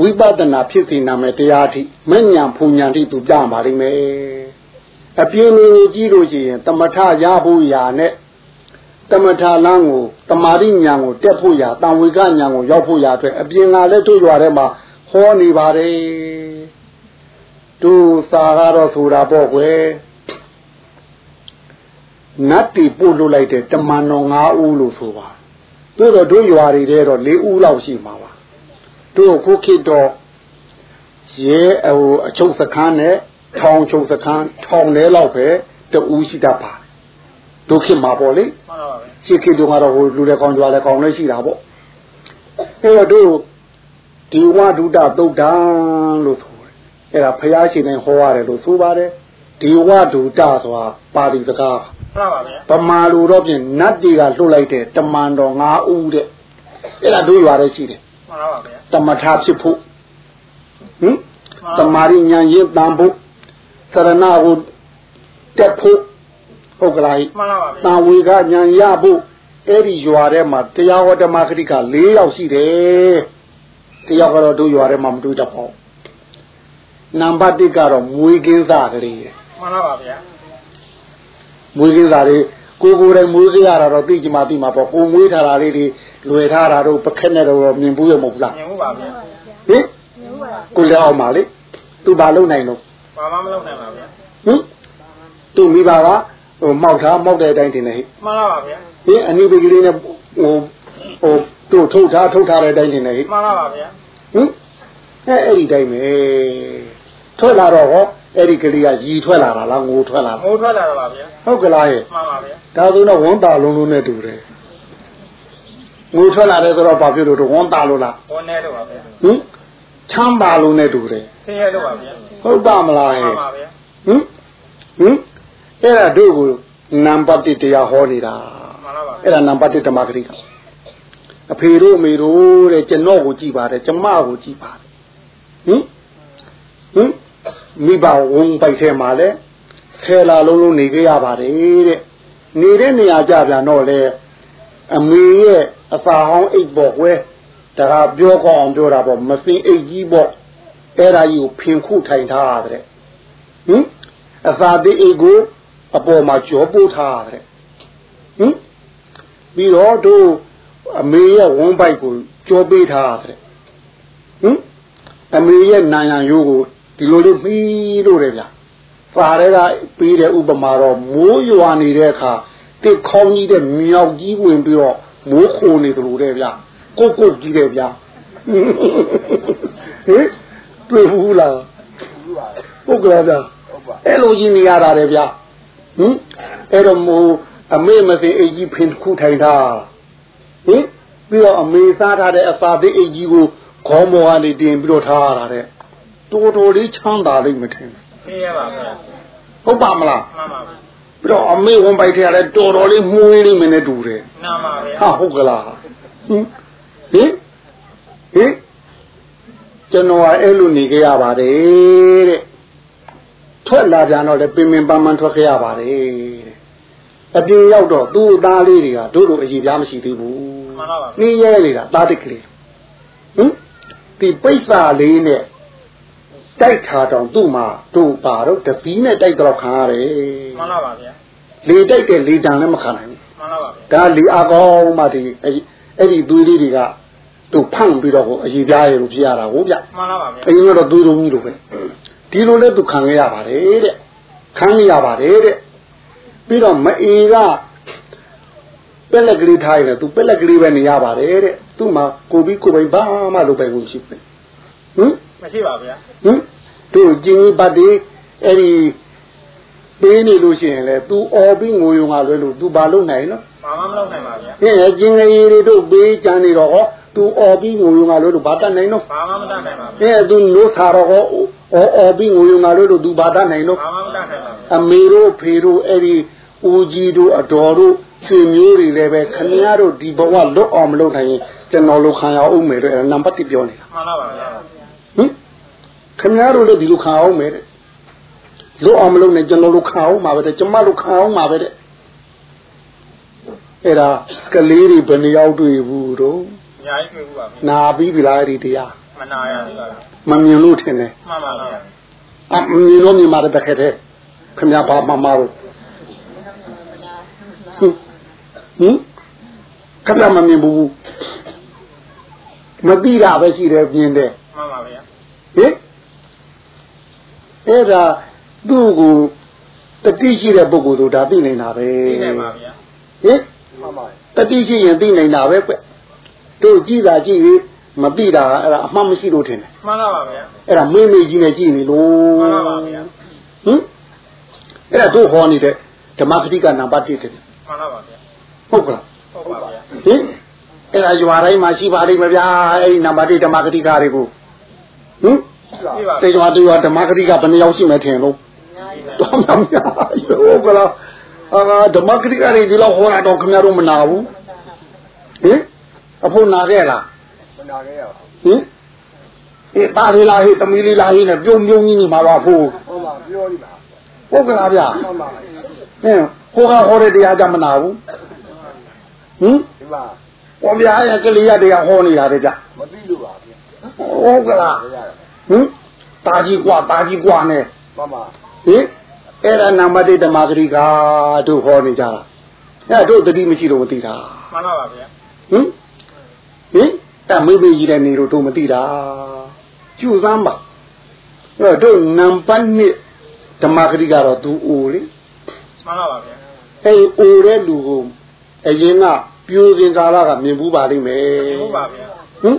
ဝိပဿနာဖြစ်စီနာမယ်တရားအထိမဉ္ဇဏ်ဖူဉဏ်အထိသူပြပါလိမ့်မယ်အပြင်းလေးကိုကြည့်လို့ရှိရင်တမထရဖို့ရာနဲ့တမထလန်းကိုတမာရိညာကိုတက်ဖို့ရာတံဝေကညာကိုရောက်ဖို့ရာအတွက်အပြင်ကလည်းတို့ရွာထဲမှာဟောနေပါတယ်တို့စာကတော့ဆိုတာပေါ့ကွယ် နတ်တီပို့လို့လိုက်တဲ့တမန်တော်၅ဦးလို့ဆိုပါတို့တော့တို့ရွာတွေထဲတော့၄ဦးလောက်ရှိမှာပါတို့ခုခေတ်တော့ရဲဟိုအချုပ်စခန်းနဲ့ထောင်ချုပ်စခန်းထောင်လဲလောက်ပဲတူရှိတတ်ပါတို့ခေတ်မှာပေါ့လေမှန်ပါဗျာရှိခေတ်တုန်းကတော့ဟိုလူလည်းကောင်းကြွားလည်းကောင်းလည်းရှိတာပေါ့အဲတော့တို့ဒီဝဒုဒသုတ်တံလို့ဆိုတယ်အဲ့ဒါဖះရှင်တိုင်းဟောရတယ်လို့ဆိုပါတယ်ဒီဝဒုဒဆိုတာပါဠိစကား မှန်ပါဗျာဗမာလူတော့ပြင်နတ်တွေကလှုပ်လိုက်တဲ့တမန်တော်၅ဦးတဲ့အဲ့ဒါတို့ရွာထဲရှိတယ်မှန်ပါဗျာတမထဖြစ်ဖို့ဟင်တမာရိညာရင်တန်ဖို့သရဏကိုတက်ဖို့ဟုတ်ကလားမှန်ပါဗျာတန်ဝေကညာရဖို့အဲ့ဒီရွာထဲမှာတရားဝဓမ္မဂတိက၄ယောက်ရှိတယ်တယောက်ကတော့တို့ရွာထဲမှာမတွေ့တတ်ပါဘူးနံပါတ်1ကတော့မွေးကင်းစားကလေးမှန်ပါဗျာ မွေးကင်းစားလေးကိုကိုယ်တိုင်မွေးကြရတာတော့သိကြမှာသိမှာပေါ့ကိုမွေးထားတာလေးတွေလွယ်ထားတာတော့ပခက်နဲ့တော့မြင်ဘူးရမဟုတ်လားမြင်မှုပါဗျာဟင်ကိုလည်းအောင်ပါလေသူဘာလုပ်နိုင်လို့ဘာမှမလုပ်နိုင်ပါဗျာဟင်သူမိဘကဟိုမောက်ထားမောက်တဲ့အတိုင်းတင်နေဟိမှန်ပါဗျာဟင်အနိဗ္ဗာန်ကလေးနဲ့ဟိုဟိုတို့ထုတ်ထားထုတ်ထားတဲ့အတိုင်းတင်နေဟိမှန်ပါဗျာဟင်အဲအဲ့ဒီတိုင်းပဲ ထွက်လာတော့ဟောအဲ့ဒီကလေးကရီထွက်လာတာလားငိုထွက်လာတာမိုးထွက်လာတော့ပါဗျာဟုတ်ကလားရဲ့မှန်ပါဗျာဒါဆိုတော့ဝန်တာလုံးလုံးနဲ့တူတယ်ငိုထွက်လာတယ်ဆိုတော့ဘာဖြစ်လို့တော့ဝန်တာလို့လားဝန်နေတော့ပါဗျာဟင်ချမ်းသာလုံးနဲ့တူတယ်ဆင်းရဲတော့ပါဗျာဟုတ်ပါမလားမှဟဲ့န်ပါဗျာဟင်ဟင်အဲ့ဒါတို့ကိုနံပါတ်1တရားဟောနေတာမှန်ပါဗျာအဲ့ဒါနံပါတ်1ဓမ္မဂရိကအဖေတို့အမေတို့တဲ့ကျွန်တော်ကိုကြည်ပါတယ်ကျမကိုကြည်ပါတယ်ဟင်ဟင် မိဘဝုံပိုက်ထဲမှာလဲဆယ်လာလုံးလုံးနေကြရပါတယ်တဲ့နေတဲ့နေရာကြပြန်တော့လေအမေရဲ့အစာဟောင်းအိတ်ပေါ်ကွဲဒါကပြောကောင်းအောင်ပြောတာပေါ့မစင်အိတ်ကြီးပေါ့အဲ့ဒါကြီးကိုဖင်ခုထိုင်ထားရတယ်ဟင်အစာတိအိတ်ကိုအပေါ်မှာကြောပို့ထားရတယ်ဟင်ပြီးတော့တို့အမေရဲ့ဝန်းပိုက်ကိုကြောပေးထားရတယ်ဟင်အမေရဲ့နာယံရိုးကို ဒီလိုလေးပြီးလို့တယ်ဗျာစာရဲကပြီးတဲ့ဥပမာတော့မိုးရွာနေတဲ့အခါတစ်ခေါင်းကြီးတဲ့မြောက်ကြီးဝင်ပြီးတော့မိုးခိုနေသလိုတဲ့ဗျာကိုကိုကြီးတယ်ဗျာဟင်တွေ့ဘူးလားဘူးပါဟုတ်ကဲ့ဗျာဟုတ်ပါအဲ့လိုကြီးနေရတာတယ်ဗျာဟင်အဲ့တော့မို့အမေမသိအိတ်ကြီးဖင်တစ်ခုထိုင်တာဟင်ပြီးတော့အမေစားထားတဲ့အစာသေးအိတ်ကြီးကိုခေါင်းပေါ်ကနေတင်ပြီးတော့ထားရတာတဲ့ တော်တော်လေးချမ်းသာလိမ့်မထင်ဘူးသိရပါဗျာဟုတ်ပါမလားမှန်ပါဗျာပြီးတော့အမေဝန်ပိုက်ထဲကလည်းတော်တော်လေးမှုေးလိမ့်မယ်နဲ့တူတယ်နားပါဗျာဟာဟုတ်ကလားဟင်ဟင်ဟင်ကျွန်တော်ကအဲ့လိုနေကြရပါတယ်တဲ့ထွက်လာပြန်တော့လည်းပင်ပင်ပန်းပန်းထွက်ခဲ့ရပါတယ်တဲ့အပြင်ရောက်တော့သူ့သားလေးတွေကတို့လိုအည်ပြားမရှိသေးဘူးမှန်ပါဗျာနှင်းရဲနေတာသားတက်ကလေးဟင်ဒီပိဿာလေးနဲ့ တိုက်ခါတောင်သူ့မှာတို့ပါတော့တပီးနဲ့တိုက်တော့ခံရတယ်မှန်ပါဗျာလေတိုက်တဲ့လေတံလည်းမခံနိုင်ဘူးမှန်ပါဗျာဒါလေအကောင်းမှဒီအဲ့ဒီအဲ့ဒီသွေးလေးတွေကသူဖန့်ပြီးတော့ဟိုအရေးပြားရလို့ဖြစ်ရတာဟုတ်ဗျမှန်ပါဗျာအရင်ကတော့သွေးလုံးကြီးလိုပဲဒီလိုလဲသူခံရရပါတယ်တဲ့ခံရပါတယ်တဲ့ပြီးတော့မအေကပက်လက်ကလေးထားရင်လည်းသူပက်လက်ကလေးပဲနေရပါတယ်တဲ့သူ့မှာကိုပြီးကိုပိုင်ဘာမှလုပ်ပိုင်မှုမရှိဘူး ဟင်မရှိပါဗျာဟင်တို့ဂျင်းဘတ်ဒီအဲ့ဒီပေးနေလို့ရှိရင်လေ तू အော်ပြီးငိုယုံကလွဲလို့ तू ဘာလုပ်နိုင်နော်ဘာမှမလုပ်နိုင်ပါဗျာဟင်ဂျင်းကြီးတွေတို့ပေးကြနေတော့ဟော तू အော်ပြီးငိုယုံကလွဲလို့ဘာတတ်နိုင်နော်ဘာမှမတတ်နိုင်ပါဗျာဟင် तू နိုးခါတော့ဟောအော်အော်ပြီးငိုယုံကလွဲလို့ तू ဘာတတ်နိုင်နော်ဘာမှမတတ်နိုင်ပါဗျာအမေတို့ဖေတို့အဲ့ဒီဦးကြီးတို့အတော်တို့ရွှေမျိုးတွေလည်းပဲခင်ဗျားတို့ဒီဘဝလွတ်အောင်မလုပ်နိုင်ရင်ကျွန်တော်တို့ခံရအောင်မယ်တော့နံပါတ်1ပြောနေတာမှန်ပါပါဗျာ ခင်ဗျားတို့လည်းဒီလိုခံအောင်မယ်တဲ့လို့အောင်မလုပ်နဲ့ကျွန်တော်တို့ခံအောင်မှာပဲတဲ့ကျမတို့ခံအောင်မှာပဲတဲ့အဲ့ဒါကလေးတွေဘယ်နှယောက်တွေ့ဘူးတော့အများကြီးတွေ့ဘူးပါဗျာနာပြီးပြီလားအဲ့ဒီတရားမနာရဘူးပါဗျာမမြင်လို့ထင်တယ်မှန်ပါဗျာအမမြင်လို့မြင်မှာတဲ့ခက်တဲ့ခင်ဗျားဘာမှမမလို့ဟင်ဟင်ခင်ဗျားမမြင်ဘူးမသိတာပဲရှိတယ်မြင်တယ်မှန်ပါဗျာဟင် အဲ့ဒါသူ့ကိုတတိရှိတဲ့ပုဂ္ဂိုလ်တို့ဒါသိနေတာပဲသိနိုင်ပါဗျာဟင်မှန်ပါတတိရှိရင်သိနိုင်တာပဲကွတို့ကြည့်တာကြည့်ပြီးမသိတာအဲ့ဒါအမှန်မရှိလို့ထင်တယ်မှန်ပါပါဗျာအဲ့ဒါမေးမေးကြီးနဲ့ကြည့်နေလို့မှန်ပါပါဗျာဟင်အဲ့ဒါတို့ဟောနေတဲ့ဓမ္မပဋိကနံပါတ်1တယ်မှန်ပါပါဗျာဟုတ်ကလားဟုတ်ပါဗျာဟင်အဲ့ဒါရွာတိုင်းမှာရှိပါလိမ့်မယ်ဗျာအဲ့ဒီနံပါတ်1ဓမ္မပဋိကတွေကိုဟင်သိပါ တေကျွာတေကျွာဓမ္မဂတိကဘယ်နှယောက်ရှိမှထင်လို့တော့မများဟုတ်ကလားအာဓမ္မဂတိကတွေဒီလောက်ဟောတာတော့ခင်ဗျားတို့မနာဘူးဟင်အဖို့နာခဲ့လားမနာခဲ့ရပါဟင်အေးပါရီလာဟေးတမီလီလာဟေးနဲ့ပြုံပြုံကြီးနေမှာပါဖို့ဟုတ်ပါပြောလိမ့်ပါဟုတ်ကလားဗျာမှန်ပါဟင်ဟိုကဟောတဲ့တရားကြမနာဘူးဟင်ဒီမှာဟောဗျာရဲ့ကလေးရတရားဟောနေတာတဲ့ဗျာမသိလို့ပါဗျာဟုတ်ကလားရရ ဟင်တာကြီးกว่าတာကြီးกว่าနဲ့ မှန်ပါ ဟင်အဲ့ဒါနာမတိဓမ္မဂရိကတို့ဟောနေကြတာအဲ့တို့တတိမရှိလို့မသိတာ မှန်ပါပါဗျာ ဟင်ဟင်တမေးမေးကြီးတဲ့နေတို့တို့မသိတာကျူစမ်းပါအဲ့တို့နံပါတ်1ဓမ္မဂရိကတော့သူအိုလေ မှန်ပါပါဗျာ အဲ့အိုတဲ့လူကိုအရင်ကပြိုစင်ကာလကမြင်ဘူးပါလိမ့်မယ် ဟုတ်ပါဗျာ ဟင်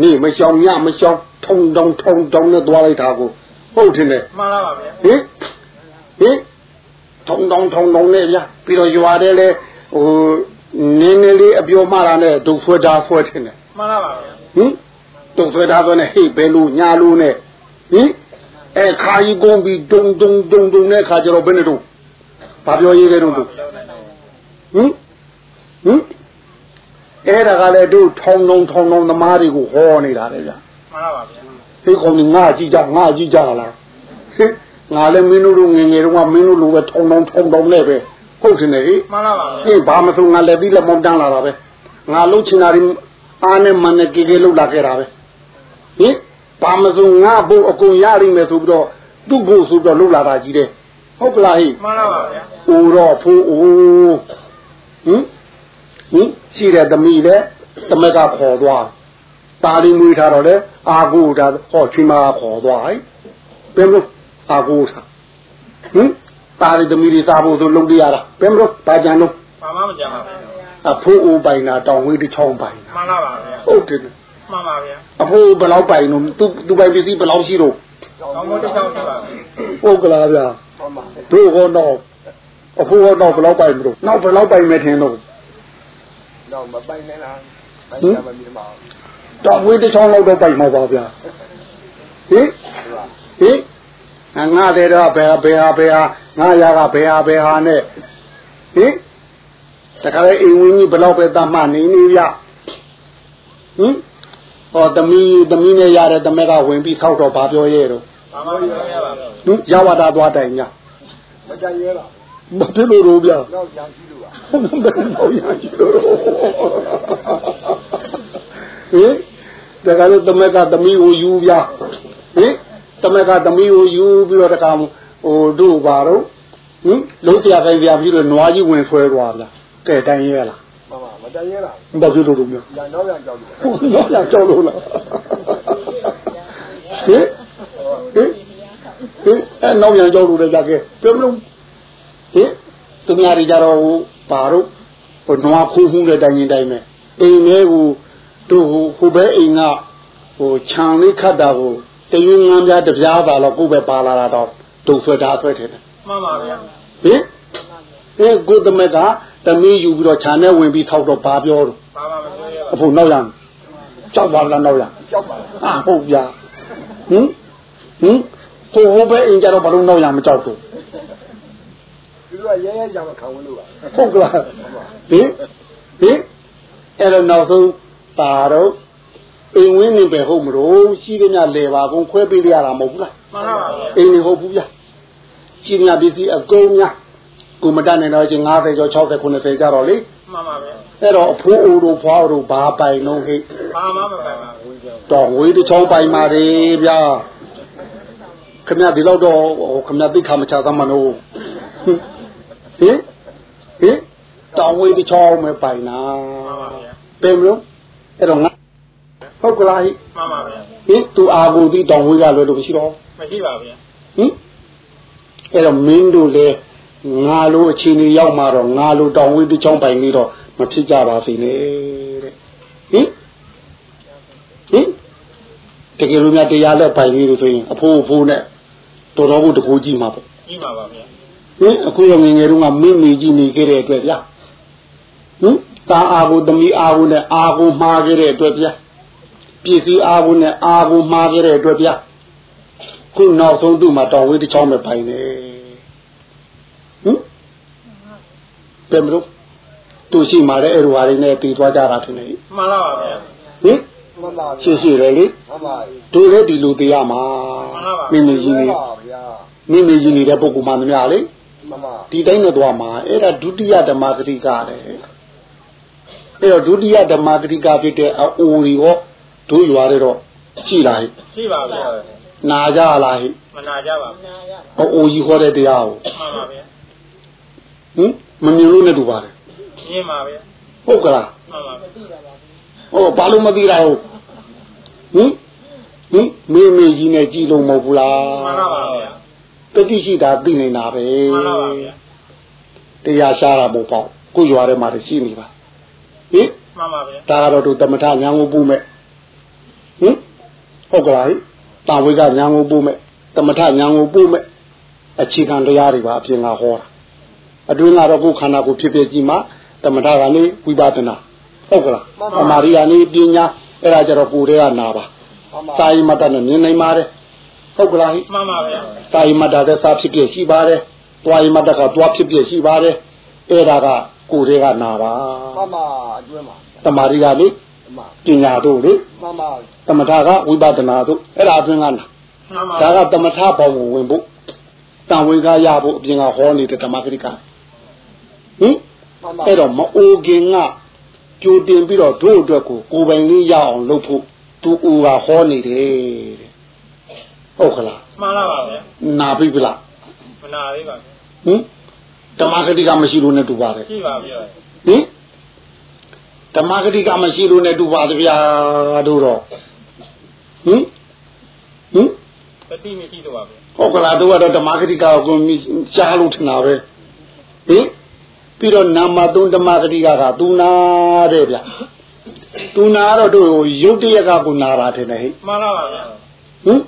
နေမရှောင်ညမရှောင်ထုံတောင်ထုံတောင်နဲ့သွားလိုက်တာကိုဟုတ်တယ်လေမှန်ပါပါဗျာဟင်ဟင်ထုံတောင်ထုံတောင်နဲ့ဗျာပြီးတော့ရွာတဲ့လေဟိုနင်းနေလေးအပြောမှတာနဲ့ဒုတ်ဆွဲတာဆွဲတယ်နဲ့မှန်ပါပါဗျာဟင်ဒုတ်ဆွဲတာဆိုနဲ့ဟိဘဲလို့ညာလို့နဲ့ဟင်အဲခါကြီးကုန်ပြီးဒုံဒုံဒုံဒုံနဲ့ခါကြတော့ဘယ်နဲ့တော့ဘာပြောရေးလဲတော့ဟင်ဟင် အဲ့ဒါကလည်းတို့ထောင်းထောင်းထောင်းထောင်းသမားတွေကိုဟောနေတာလေဗျာမှန်ပါပါဗျာဒီကောင်ကြီးငါကြည့်ကြငါကြည့်ကြလားဟင်ငါလည်းမင်းတို့လိုငယ်ငယ်တုန်းကမင်းတို့လိုပဲထုံထုံထုံထုံနဲ့ပဲဟုတ်တယ်လေဟင်မှန်ပါပါဗျာဟင်ဘာမဆိုငါလည်းပြီးလက်မောင်းတန်းလာတာပဲငါလှုပ်ချင်တာဒီအားနဲ့မနဲ့ကေကေလှုပ်လာခဲ့တာပဲဟင်ဘာမဆိုငါဘုတ်အကုန်ရလိမ့်မယ်ဆိုပြီးတော့သူ့ဘုတ်ဆိုပြီးတော့လှုပ်လာတာကြီးတယ်ဟုတ်ကလားဟိမှန်ပါပါဗျာဦးတော့ဖိုးဦးဟင် ဟင်ရှိတဲ့သမီးလေတမက်ကခေါ်သွားတာလီမွေးထားတော့လေအာကိုဒါဟောချီမာခေါ်သွားဟိဘယ်လိုအာကိုထားဟင်တာလီသမီးတွေစားဖို့ဆိုလုပ်ပြရတာဘယ်လိုပါကြံလို့ဘာမှမကြမ်းပါဗျာဟအဖိုးအိုပိုင်တာတောင်ဝေးတစ်ချောင်းပိုင်တာမှန်လားပါဗျာဟုတ်တယ်မှန်ပါဗျာအဖိုးဘယ်လောက်ပိုင်လို့သူသူပိုင်ပစ္စည်းဘယ်လောက်ရှိတော့ကောင်းမိုးတစ်ချောင်းရှိပါဗျာဟုတ်ကလားဗျာမှန်ပါတို့ဟောတော့အဖိုးဟောတော့ဘယ်လောက်ပိုင်မလို့နောက်ဘယ်လောက်ပိုင်မယ်ထင်တော့ တော့မပိုင်နဲ့လားပိုင်ရမမြင်ပါဘူးတောင်ဝေးတစ်ချောင်းလောက်တော့ပိုင်မှာပါဗျာဟင်ဟုတ်ပါဟင်အငါတဲ့တော့ဘယ်ဟာဘယ်ဟာဘယ်ဟာငါရကဘယ်ဟာဘယ်ဟာနဲ့ဟင်တခါလေအိမ်ဝင်းကြီးဘယ်လောက်ပဲတတ်မှနေနေဗျဟင်ဟောသမီးသမီးနဲ့ရတဲ့တမက်ကဝင်ပြီးထောက်တော့ဘာပြောရဲ့တော့ဘာမှမပြောရပါဘူးဟင်ရဝတာသွားတိုင်ညမကြိုင်ရဲလားမဖြစ်လို့တော့ဗျာတော့ရံကြည့်လို့ပါ ဘယ်တော့ရရှိလို့ဟင်တခါလေတမက်ကသမီးကိုယူဗျာဟင်တမက်ကသမီးကိုယူပြီးတော့တခါဟိုတို့ပါတော့ဟင်လုံးတရားခိုင်းပြပြီးတော့နွားကြီးဝင်ဆွဲသွားဗျာကဲတိုင်ရဲလားမှန်ပါမကြိုင်ရဲလားဘာဖြစ်လို့တော့မျိုးရံတော့ရံကြောက်လို့ဟုတ်တော့ရကြောက်လို့လားဟင်ဟင်ဟင်အဲ့နောက်ပြန်ကြောက်လို့လည်းကြခဲ့ပြောမလို့ဟင်သူများတွေကြတော့ဟို ပါတော့ဟိုနွားခိုးမှုတဲ့တိုင်ရင်တိုင်မဲ့အိမ်လေးကိုတို့ဟိုဟိုဘဲအိမ်ကဟိုခြံလေးခတ်တာကိုတယွန်းငန်းပြားတပြားပါတော့ကိုယ်ပဲပါလာတာတော့ဒုံဆွဲတာဆွဲတယ်ဟင်မှန်ပါဗျာအဲကိုသမက်ကတမီးယူပြီးတော့ခြံထဲဝင်ပြီးထောက်တော့ဘာပြောတော့ဘာမှမပြောရပါအဖို့နောက်ရကြောက်ပါလားနောက်ရကြောက်ပါအာဟုတ်ပြဟင်ဟင်ဟိုဟိုပဲအင်ကြတော့ဘာလို့နောက်ရမကြောက်တော့သူတို့ ကရဲရဲကြောင်ခံဝင်လို့ပါဟုတ်ကလားဟင်ဟင်အဲ့တော့နောက်ဆုံးပါတော့အိမ်ဝင်းနေပဲဟုတ်မလို့ရှိတဲ့ညလေပါကုန်ခွဲပေးရတာမဟုတ်ဘူးလားမှန်ပါပါဗျာအိမ်နေဟုတ်ဘူးဗျရှိတဲ့ညပစ္စည်းအကုန်များကိုမတတ်နိုင်တော့ချင်း90ကျော်60 90ကြတော့လေမှန်ပါဗျာအဲ့တော့အဖိုးအိုတို့ဖွားတို့ဘာပိုင်လုံးဟိဘာမှမပိုင်ပါဘူးတော့ဝေးတစ်ချောင်းပိုင်ပါလေဗျာခင်ဗျာဒီလောက်တော့ဟိုခင်ဗျာသိခါမချသမ်းမလို့ ဟင်ဟင်တောင်ဝေးတစ်ချောင်းပဲပိုင်နာမှန်ပါဗျာပြင်မလို့အဲ့တော့ငါဟုတ်ကလားဟိမှန်ပါဗျာဟင်သူအာကိုဒီတောင်ဝေးကလွယ်လို့မရှိတော့မရှိပါဗျာဟင်အဲ့တော့မင်းတို့လေငါလိုအချိန်ကြီးရောက်มาတော့ငါလိုတောင်ဝေးတစ်ချောင်းပိုင်နေတော့မဖြစ်ကြပါစေနဲ့တဲ့ဟင်ဟင်တကယ်လို့များတရားလက်ပိုင်နေလို့ဆိုရင်အဖိုးအဖိုးနဲ့တော်တော်ကိုတကူကြည့်မှာပေါ့ကြီးပါပါဗျာ ဟင်အခုရငယ်ငယ်တုန်းကမင်းမီကြီးနေခဲ့တဲ့အတွက်ဗျာဟင်တာအာကိုသမီးအာကိုနဲ့အာကိုမှားခဲ့တဲ့အတွက်ဗျာပစ္စည်းအာကိုနဲ့အာကိုမှားခဲ့တဲ့အတွက်ဗျာခုနောက်ဆုံးသူ့မှာတော်ဝေးတစ်ချောင်းပဲပိုင်နေဟင်ပြန်မလို့သူရှိမှလည်းအဲ့လိုဟာတွေနဲ့တည်သွားကြတာထင်တယ်မှန်လားပါဗျာဟင်မှန်ပါရှိရှိတယ်လေမှန်ပါတို့လည်းဒီလိုတရားမှာမိမိကြီးနေပါဗျာမိမိကြီးနေတဲ့ပုဂ္ဂိုလ်မှမများလေမှန်ပါ ဒီတိုင်းနဲ့သွားမှာအဲ့ဒါဒုတိယဓမ္မဂတိကလည်းအဲ့တော့ဒုတိယဓမ္မဂတိကဖြစ်တဲ့အအိုတွေရောတို့ရွာတွေတော့ရှိလားဟိရှိပါဗျာနာကြလားဟိမနာကြပါဘူးအအိုကြီးဟောတဲ့တရားကိုမှန်ပါဗျာဟင်မမြင်လို့နဲ့တူပါတယ်ရှင်းပါဗျာဟုတ်ကလားမှန်ပါဗျာဟောဘာလို့မသိတာဟုတ်ဟင်ဟင်မေမေကြီးနဲ့ကြည်လုံးမဟုတ်ဘူးလားမှန်ပါပါဗျာ တတိရှိတာသိနေတာပဲမှန်ပါပါဗျာတရားရှားတာမဟုတ်ပေါ့ကိုရွာထဲမှာတည်းရှိနေပါဟင်မှန်ပါဗျာဒါကတော့တို့သမထညာကိုပူမဲ့ဟင်ဟုတ်ကလားဟိတာဝိကညာကိုပူမဲ့သမထညာကိုပူမဲ့အခြေခံတရားတွေပါအပြင်ကဟောတာအတွင်းကတော့ကိုယ်ခန္ဓာကိုယ်ဖြစ်ဖြစ်ကြည့်မှသမထကနေဝိပဿနာဟုတ်ကလားအမာရိယာနေပညာအဲ့ဒါကြတော့ကိုယ်တည်းကနာပါမှန်ပါစာယိမတ္တနဲ့မြင်နိုင်ပါတယ် ဟုတ်ကလားဟိမှန်ပါဗျာစာယိမတ္တတဲ့စာဖြစ်ဖြစ်ရှိပါတယ်တွာယိမတ္တကတွာဖြစ်ဖြစ်ရှိပါတယ်အဲ့ဒါကကိုယ်တည်းကနာပါမှန်ပါအတွင်းပါတမာရိယာနေမှန်ပညာတို့လေမှန်ပါသမထကဝိပဿနာတို့အဲ့ဒါအတွင်းကနာမှန်ပါဒါကသမထဘောင်ကိုဝင်ဖို့တံဝေကရဖို့အပြင်ကဟောနေတဲ့ဓမ္မဂရိကဟင်မှန်ပါအဲ့တော့မအိုခင်ကကြိုတင်ပြီးတော့တို့အတွက်ကိုကိုယ်ပိုင်လေးရအောင်လုပ်ဖို့သူအိုကဟောနေတယ်တဲ့ ဟုတ်ခလားမှန်လားပါဗျာနာပြီဗလားမနာသေးပါဗျာဟင်ဓမ္မဂတိကမရှိလို့နဲ့တူပါတယ်ရှိပါဗျာဟင်ဓမ္မဂတိကမရှိလို့နဲ့တူပါတယ်ဗျာတို့တော့ဟင်ဟင်တတိမရှိတော့ပါဗျာဟုတ်ကလားတို့ကတော့ဓမ္မဂတိကာကိုရှားလို့ထင်တာပဲဟင်ပပြီးတော့နာမသုံးဓမ္မဂတိကကသူနာတဲ့ဗျသူနာတော့တို့ရုပ်တရက်ကကိုနာတာထင်တယ်ဟဲ့မှန်လားပါဗျာဟင်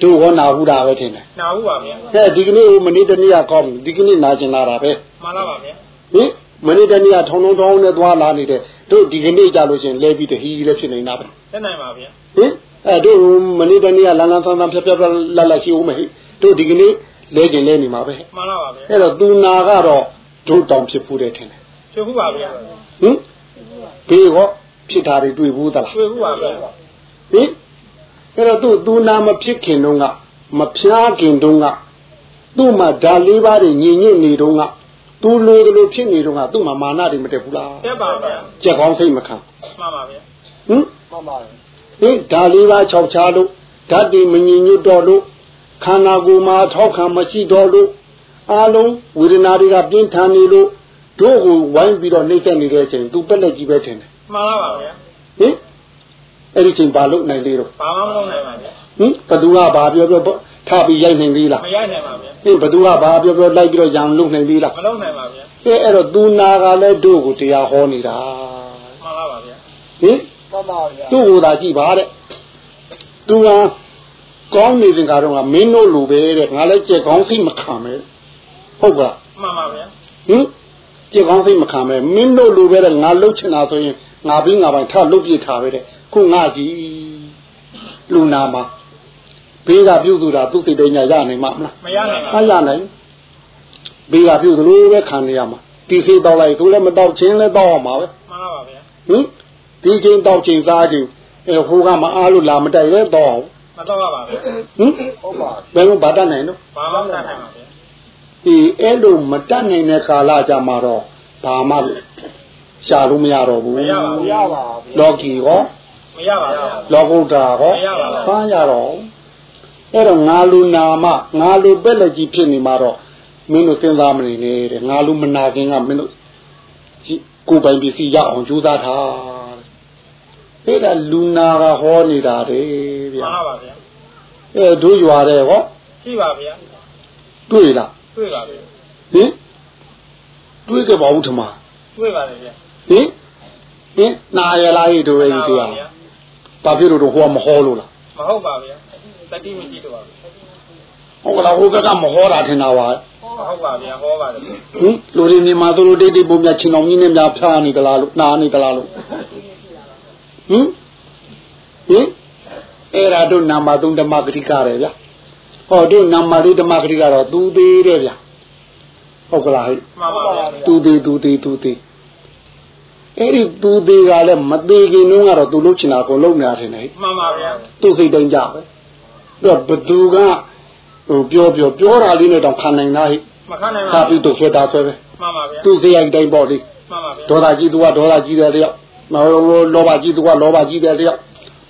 တို့ဟောနာဘူးတာပဲထင်တယ်နာဘူးပါဗျာဟဲ့ဒီကနေ့မနေ့တနေ့ကကောင်းဒီကနေ့နာကျင်လာတာပဲမှန်လားပါဗျာဟင်မနေ့တနေ့ကထောင်းထောင်းထောင်းနဲ့သွားလာနေတဲ့တို့ဒီကနေ့ကြလို့ရှရင်လဲပြီးတဟီးလည်းဖြစ်နေတာပဲတက်နိုင်ပါဗျာဟင်အဲတို့မနေ့တနေ့ကလန်းလန်းဆန်းဆန်းဖြတ်ဖြတ်ဖြတ်လာလာရှိဦးမယ်ဟိတို့ဒီကနေ့လဲကျင်လဲနေမှာပဲမှန်လားပါဗျာအဲ့တော့သူနာကတော့တို့တောင်ဖြစ်ဖို့တယ်ထင်တယ်ဖြစ်ဘူးပါဗျာဟင်ဘေးဟောဖြစ်တာတွေတွေ့ဘူးသလားတွေ့ဘူးပါဗျာဟင် အဲ့တော့သူသူနာမဖြစ်ခင်တုန်းကမဖျားခင်တုန်းကသူ့မှာဓာလေးပါးတွေညင်ညစ်နေတုန်းကသူလိုတယ်လို့ဖြစ်နေတုန်းကသူ့မှာမာနတွေမတက်ဘူးလားတက်ပါဗျာကြက်ကောင်းစိတ်မခံမှန်ပါဗျာဟင်မှန်ပါတယ်ဟင်ဓာလေးပါး၆ချားလို့ဓာတ်တွေမညင်ညွတ်တော့လို့ခန္ဓာကိုယ်မှာထောက်ခံမရှိတော့လို့အားလုံးဝေဒနာတွေကပြင်းထန်နေလို့တို့ကိုဝိုင်းပြီးတော့နှိမ့်သက်နေတဲ့အချိန်သူပက်လက်ကြီးပဲထင်တယ်မှန်လားပါဗျာဟင် အဲ့ဒီချိန်ဘာလို့နိုင်သေးတော့ဘာမှမလုပ်နိုင်ပါဗျာဟင်ဘသူကဘာပြောပြောထားပြီးရိုက်နိုင်သေးလားမရနိုင်ပါဗျာဟင်ဘသူကဘာပြောပြောလိုက်ပြီးတော့ရံလုံနိုင်သေးလားမလုပ်နိုင်ပါဗျာအဲအဲ့တော့သူနာကလည်းတို့ကိုတရားဟောနေတာမှန်လားပါဗျာဟင်မှန်ပါဗျာသူ့ကိုသာကြည့်ပါတဲ့သူကကောင်းနေစဉ်ကတော့ကမင်းတို့လိုပဲတဲ့ငါလည်းကြက်ကောင်းစိတ်မခံမဲဟုတ်ကလားမှန်ပါဗျာဟင်ကြက်ကောင်းစိတ်မခံမဲမင်းတို့လိုပဲတဲ့ငါလှုပ်ချင်တာဆိုရင်ငါပြီးငါပိုင်ထလှုပ်ပြထားပဲတဲ့ ခုငါကြည့်လူနာမှာဘေးကပြုတ်သူတာသူ့စိတ်တည်းညာရနိုင်မှာမလားမရနိုင်ပါမရနိုင်ဘေးကပြုတ်သလိုပဲခံနေရမှာဒီခေတ်တော့လိုက်သူလည်းမတော့ချင်းလည်းတော့အောင်ပါပဲမှန်လားပါဗျာဟင်ဒီချင်းတော့ချင်းစားချင်းအဲဟိုကမအားလို့လာမတိုက်လဲတော့အောင်မတော့ပါဗျာဟင်ဟုတ်ပါဘယ်လိုဗတ်တတ်နိုင်နော်ဘာမှမတတ်နိုင်ပါဗျာဒီအဲ့လိုမတတ်နိုင်တဲ့ကာလကြမှာတော့ဘာမှရှာလို့မရတော့ဘူးမရပါဗျာလောကီရော မရပါဗျာလောကုတ္တရာရောမရပါဘူးဖမ်းရတော့အဲ့တော့ငါလူနာမငါလူပဲ့လက်ကြီးဖြစ်နေမှာတော့မင်းတို့စဉ်းစားမနေနဲ့တဲ့ငါလူမနာခင်ကမင်းတို့ဒီကိုယ်ပိုင်ပစ္စည်းရအောင်ကြိုးစားထားတဲ့အဲ့ဒါလူနာကဟောနေတာတဲ့မှဗျာန်လားပါဗျာအဲတို့ရွာတဲ့ဟောရှိပါဗျာတွေ့လားတွေ့ပါဗျာဟင်တွေ့ကြပါဦးထမတွေ့ပါတယ်ဗျာဟင်ဟင်နာရလားဟိတို့ရဲ့ဒီတရား ဘာဖြစ်လို့တော့ဟောမဟောလို့လားမဟုတ်ပါဗျာတတိမရှိတော့ပါဘူးဟုတ်ကလားဟိုဘက်ကမဟောတာထင်တာပါမဟုတ်ပါဗျာဟောပါတယ်ဗျာဟင်လူတွေနေမှာသူတို့တိတ်တိတ်ပုံများချင်းတော်ကြီးနဲ့များဖျားနေကြလားလို့နာနေကြလားလို့ဟင်ဟင်အဲ့ဒါတို့နာမသုံးဓမ္မဂတိကရယ်ဗျဟောတို့နာမလေးဓမ္မဂတိကတော့သူသေးတယ်ဗျဟုတ်ကလားဟဲ့မှန်ပါဗျာသူသေးသူသေးသူသေး အဲ့ဒီသူသေးကလည်းမသေးခင်တုန်းကတော့သူလုပ်ချင်တာကိုလုပ်နေတာထင်တယ်ဟဲ့မှန်ပါဗျာသူ့စိတ်တိုင်းကြပဲအဲ့တော့ဘသူကဟိုပြောပြောပြောတာလေးနဲ့တောင်ခံနိုင်တာဟိမခံနိုင်ပါသာပြီးတော့ဆွဲတာဆွဲပဲမှန်ပါဗျာသူ့စိတ်ရိုက်တိုင်းပေါ့လေမှန်ပါဗျာဒေါသကြီးသူကဒေါသကြီးတယ်လျောက်မဟုတ်လောဘကြီးသူကလောဘကြီးတယ်လျောက်